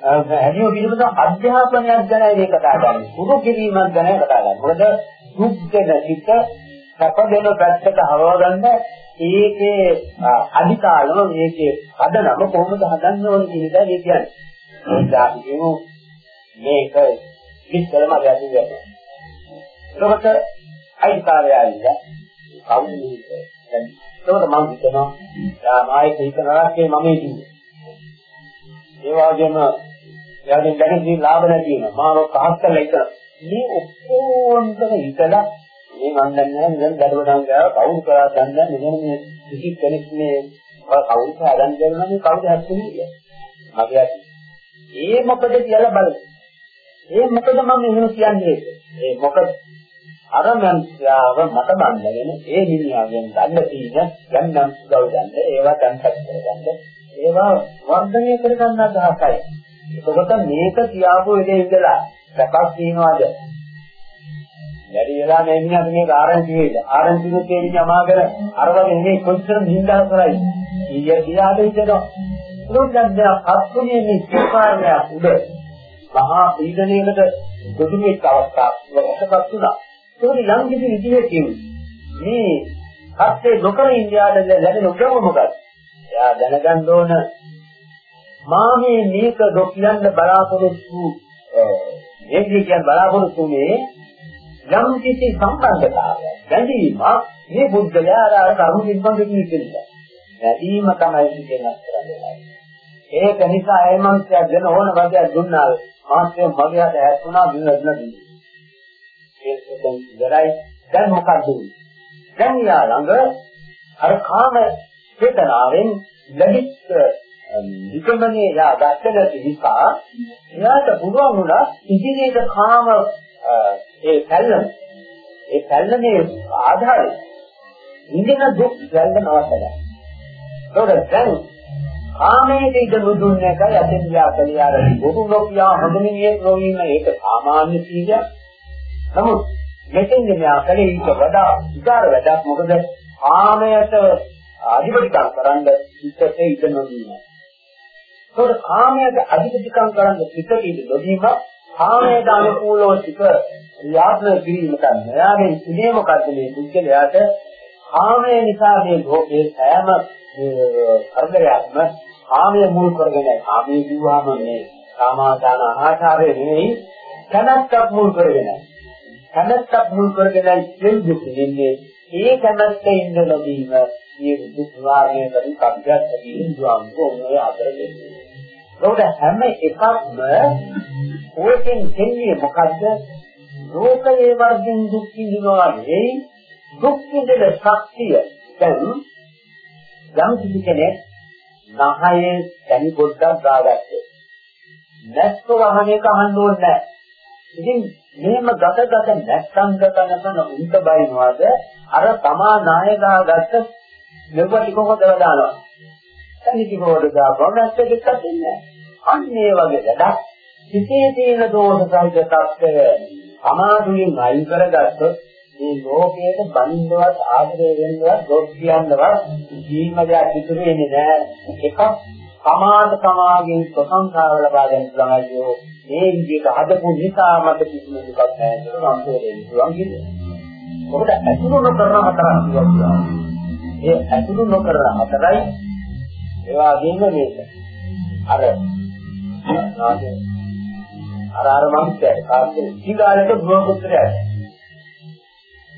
හැදියෝ පිළිබඳ අධ්‍යාපනයක් ගැන මේ කතා කරන්නේ. පුරු කිරීමක් ගැන කතා කරන්නේ. මොකද සුද්ධන චිත්ත සැපදෙන පැත්තට හරවගන්න ඒකේ අධිකාලම මේකේ හදනම කොහොමද හදන්න ඕන කියන එක මේ කියන්නේ. ඒක අපි කියමු මේක විස්තරම ගැටි වෙනවා. ඒකට අයිතිකාරය ඇවිල්ලා කවුද මේක? දැන් ඒකට මම හිතනවා යා මායික හිතන රාජ්‍යයේ මම ඉන්නේ. ඒ වගේම එයාගෙන් දැනෙන ලාභ නැති වෙනවා. මාව පහත් කරලා ඉතන. මේ ඔක්කොන්ටම හිතලා මේ මන් දන්නේ නැහැ දැන් දඩවඩම් ගාව කවුරු කරා දන්නේ නැහැ මෙන්න මේ කිසි කෙනෙක් මේ කවුරු කරා දන්නේ නැහැ මේ කවුද හත්තුනේ කියලා. මගේ ඒ මොකද කියලා බලන්න. ඒ මොකද මම එහෙම කියන්නේ? ඒ මොකද අර මන්ත්‍යාව මට බඳගෙන ඒ මිනිහාගෙන් ගන්න තියෙන යන්නම් සුදව ගන්න ඒවා තැන්පත් කරගන්න ඒවා වර්ධනය කරගන්න අදහසයි. එතකොට මේක කියාපු එකේ ඉඳලා සකස් තියනවාද? වැඩි වෙලා මේ මිනිහට මේක ආරංචි වෙයිද? ආරංචි දුකේ ඉන්න අමාකර අර වගේ නෙමෙයි කොච්චර නින්දා කරයි. ඊය කියාද හිතනවා. ඒකෙන් දැන් අත්තුනේ මේ ස්වභාවය උඩ මහා පීඩනයකට ගොදුනෙක් අවස්ථාවකටපත් වුණා. ඒක යම් කිසි විදිහකින් මේ හත්ේ නොකර ඉන්දියාවට ලැබෙන උදව්ව මොකක්ද? එයා දැනගන්න ඕන මා මේ මේක දො කියන්න බලාපොරොත්තු මේක කියන්න බලාපොරොත්තු මේ යම් කිසි සම්බන්ධතාවයක් බැඳීමක් මේ බුද්ධයා අර කර්ම නිබ්බන්ධ කියන්නේ. බැඳීම තමයි කියනස් කරන්නේ. ඒක නිසා ඒ මනුස්සයා දෙන ඕන වගේ දුන්නා මාත්‍ය මගේ අත ඇතුණා බින්දන දී. ඒක දැන් ඉවරයි. දැන් මොකද දැන් යා ළඟ අර කාම චේතනාවෙන් ලැබිච්ච විකමනේ යා දැක්කල නිසා එයාට පුළුවන් වුණා ඉදිරියට කාම ඒ පැල්ලම ඒ පැල්ලමේ ආධාරය ඉන්දින දුක් වැල්ල නවත්තලා. ඒකට දැන් කාමයේ ඉඳ නුදුන්න එකයි අතෙන් යාකලිය ආර බොරු නොකියා හඳුනියේ නොවීම ඒක සාමාන්‍ය සීලයක්. නමුත් මෙතෙන් මෙයා කලේ ඊට වඩා විකාර වැඩක් මොකද කාමයට අධිපතිකම් කරන්න ඉස්සතේ ඉඳ නොවීම. ඒකට කාමයට අධිපතිකම් කරන්න ඉස්සතේ ඉඳ නොවීම කාමයට අනුකූලව සිට යාත්‍රා කිරීම කරන. එයාගේ ඉන්නේ මොකද්ද මේ පුද්ගලයාට? කාමය නිසා මේ ලෝකයේ සෑම කරදරයක්ම කාමයේ මුල් කරගෙන කාමයේ කිව්වම මේ කාමාදාන ආහාරය නෙවෙයි කනත්තක් මුල් කරගෙන. කනත්තක් මුල් කරගෙන ඉන්නේ ඒ කනත්ත ඉන්න ලැබීම මේ දුක් වාරණය කරි කබ්ජත් කිඳුම් කොහොමද අතර. දෙන්නේ ඒකට හැම එකක්ම ඕකෙන් දෙන්නේ මොකද්ද ලෝකයේ වර්ගින් දුක් විඳිනවා නෙවෙයි දුක් විඳින ශක්තිය දැන් යම් කිසි කෙනෙක් නහයේ දැනි පොඩ්ඩක් දාගත්තේ. නැස්ක වහනේක අහන්න ඕනේ නැහැ. ඉතින් මෙහෙම ගත ගත නැත්නම් ගතනකන උන්ට බයිනවාද අර තමා නායකා ගත්ත මෙව ටික හොදලා දානවා. තනි ටික හොදලා දාපුවම නැස්ක දෙකක් ඉන්නේ. අන්න ඒ වගේ වැඩක් හිතේ තියෙන දෝෂ සහිත තත්ත්වය අමාරුවෙන් අයින් කරගත්තොත් මේ ලෝකයට බඳින්නවත් ආශ්‍රය වෙන්නවත් දොස් කියන්නවත් ජීවිතයක් ඉතුරු වෙන්නේ නැහැ. එකක් සමාන සමාගෙන් ප්‍රසංසාව ලබා ගන්න ළමයිෝ මේ විදිහට හදපු නිසා මට කිසිම දුකක් නැහැ කියලා සම්පූර්ණ වෙනවා කියන්නේ. ඔබට ඇතුළු නොකරන හතරක් තියෙනවා. ඒ ඇතුළු නොකරන හතරයි ඒ වගේම මේක. අර අර අර මනුස්සයා කාර්ය සීගාලට බ්‍රහ්මපුත්‍රයා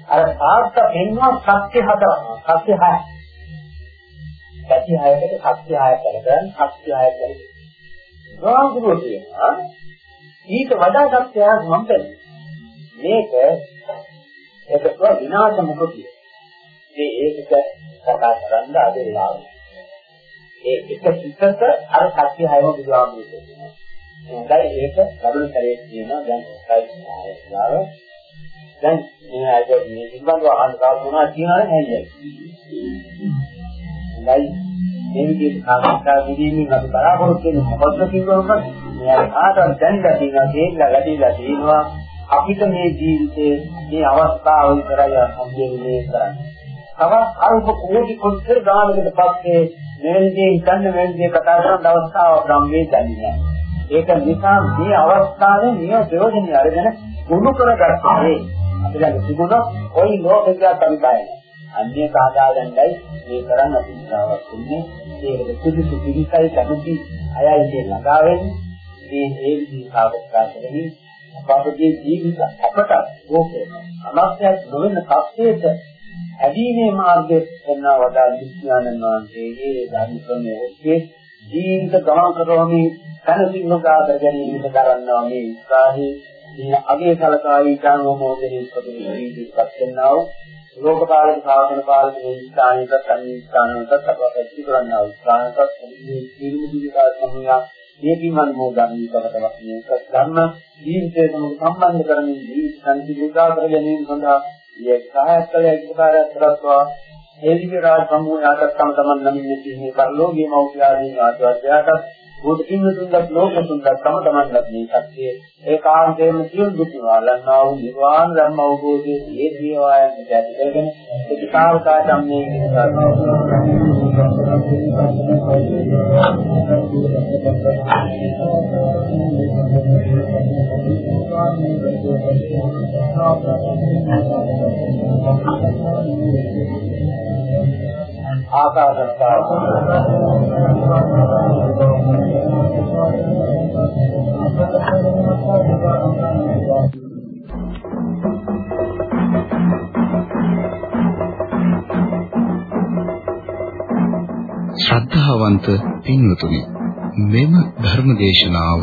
අර තාත්ත එන්නවා සත්‍ය හතරක් සත්‍ය හය පැති හයකට ශක්ති හයක් කරගෙන ශක්ති හයක් කරගෙන. ගාම්පුරුව කියනවා ඊට වඩා ශක්තියක් මම දෙන්නේ. මේක ඒකක විනාශ මුඛතිය. මේ ඒකක කතා කරන්න අද වෙලාවේ. ඒ එක සිතක අර ශක්තිය හයම බුදුහාමුදුරුවෝ කියනවා. හොඳයි ඒක ගරුණ කරේ කියනවා දැන් ඒකයි ආයතනාව. දැන් මේ අද මේ පිළිබඳව අහන්න තව මොනවද කියනවද නැහැ. හොඳයි මේ විදිහට සාකච්ඡා කිරීමෙන් අපි බලාපොරොත්තු වෙන මොකක්ද කියනවද? මේ ආකාරයෙන් දැනලා තියෙනවා, තේරලා වැඩිලා තියෙනවා. අපිට මේ ජීවිතේ මේ අවස්ථාව විතරයි හම්බෙන්නේ කරන්නේ. තවත් අල්ප කෝටි කොච්චර ගානකට පස්සේ මෙවැනි ඉන්න මෙවැනි කතා කරන අවස්ථාවක් ගම්මේ දැනෙන්නේ ඒක නිසා මේ අවස්ථාවේ මේ ප්‍රයෝජනය අරගෙන ගුණ කරගත්තා මේ අපිට තිබුණා ওই ලෝකයක් අනිබයි. අන්‍ය සාදාගන්නයි මේ කරන්න අපි උත්සාහවත් වෙන්නේ. ඒකට සුදුසු පිළිසයි කැමති අයයි මේ ළඟා වෙන්නේ. මේ ඒ විදිහට සාකච්ඡා කරමින් අපගේ ජීවිත අපට ඕකේ අනවශ්‍ය නොවන තත්ත්වයට ඇදීමේ මාර්ගයේ වෙන වඩා විඥානන් වහන්සේගේ ධර්ම ක්‍රමයේ ඔස්සේ ජීවිත ගමන් කරවමින් තනසින් නොගා කර ගැනීමට කරන්නා මේ උත්සාහය මේ අගේ සලකාවී කානෝ මොදෙහි ප්‍රතිවිරුද්ධ වෙන්නා වූ ලෝකපාලක ශාසන පාලක මේ ස්ථානයකට අනිත් ස්ථානයකට අප පැති කරන්නා වූ ස්ථානකට මේ සීලමු දිවිකා සමුයා මේකින් අනුමෝදන් කරතවත් මේක ධර්ම ජීවිතයට සම්බන්ධ කරමින් ජීවිත සංසිඳුදා කර ගැනීම සඳහා මේ සහායක කළ එකපාරක් කරත්වා ඒ විදිහ රාජ සමූහයාට තම තමන් නමින් මේ පරිලෝකීය මෞඛ්‍යාදී ආචාර්යයාට බුදු කිනුතුන්වත් ලෝකතුන්වත් තම තමන්වත් මේ ශක්තිය ඒකාන්තයෙන්ම සියලු දුක් නිවාලන්නා වූ නිර්වාණ ධර්ම අවබෝධයේ මේ ජීවයන් ඇති කරගෙන ඒකාවතා ධම්මේ ආකාශත්තා ශ්‍රද්ධාවන්ත පින්වතුනි මෙම ධර්ම දේශනාව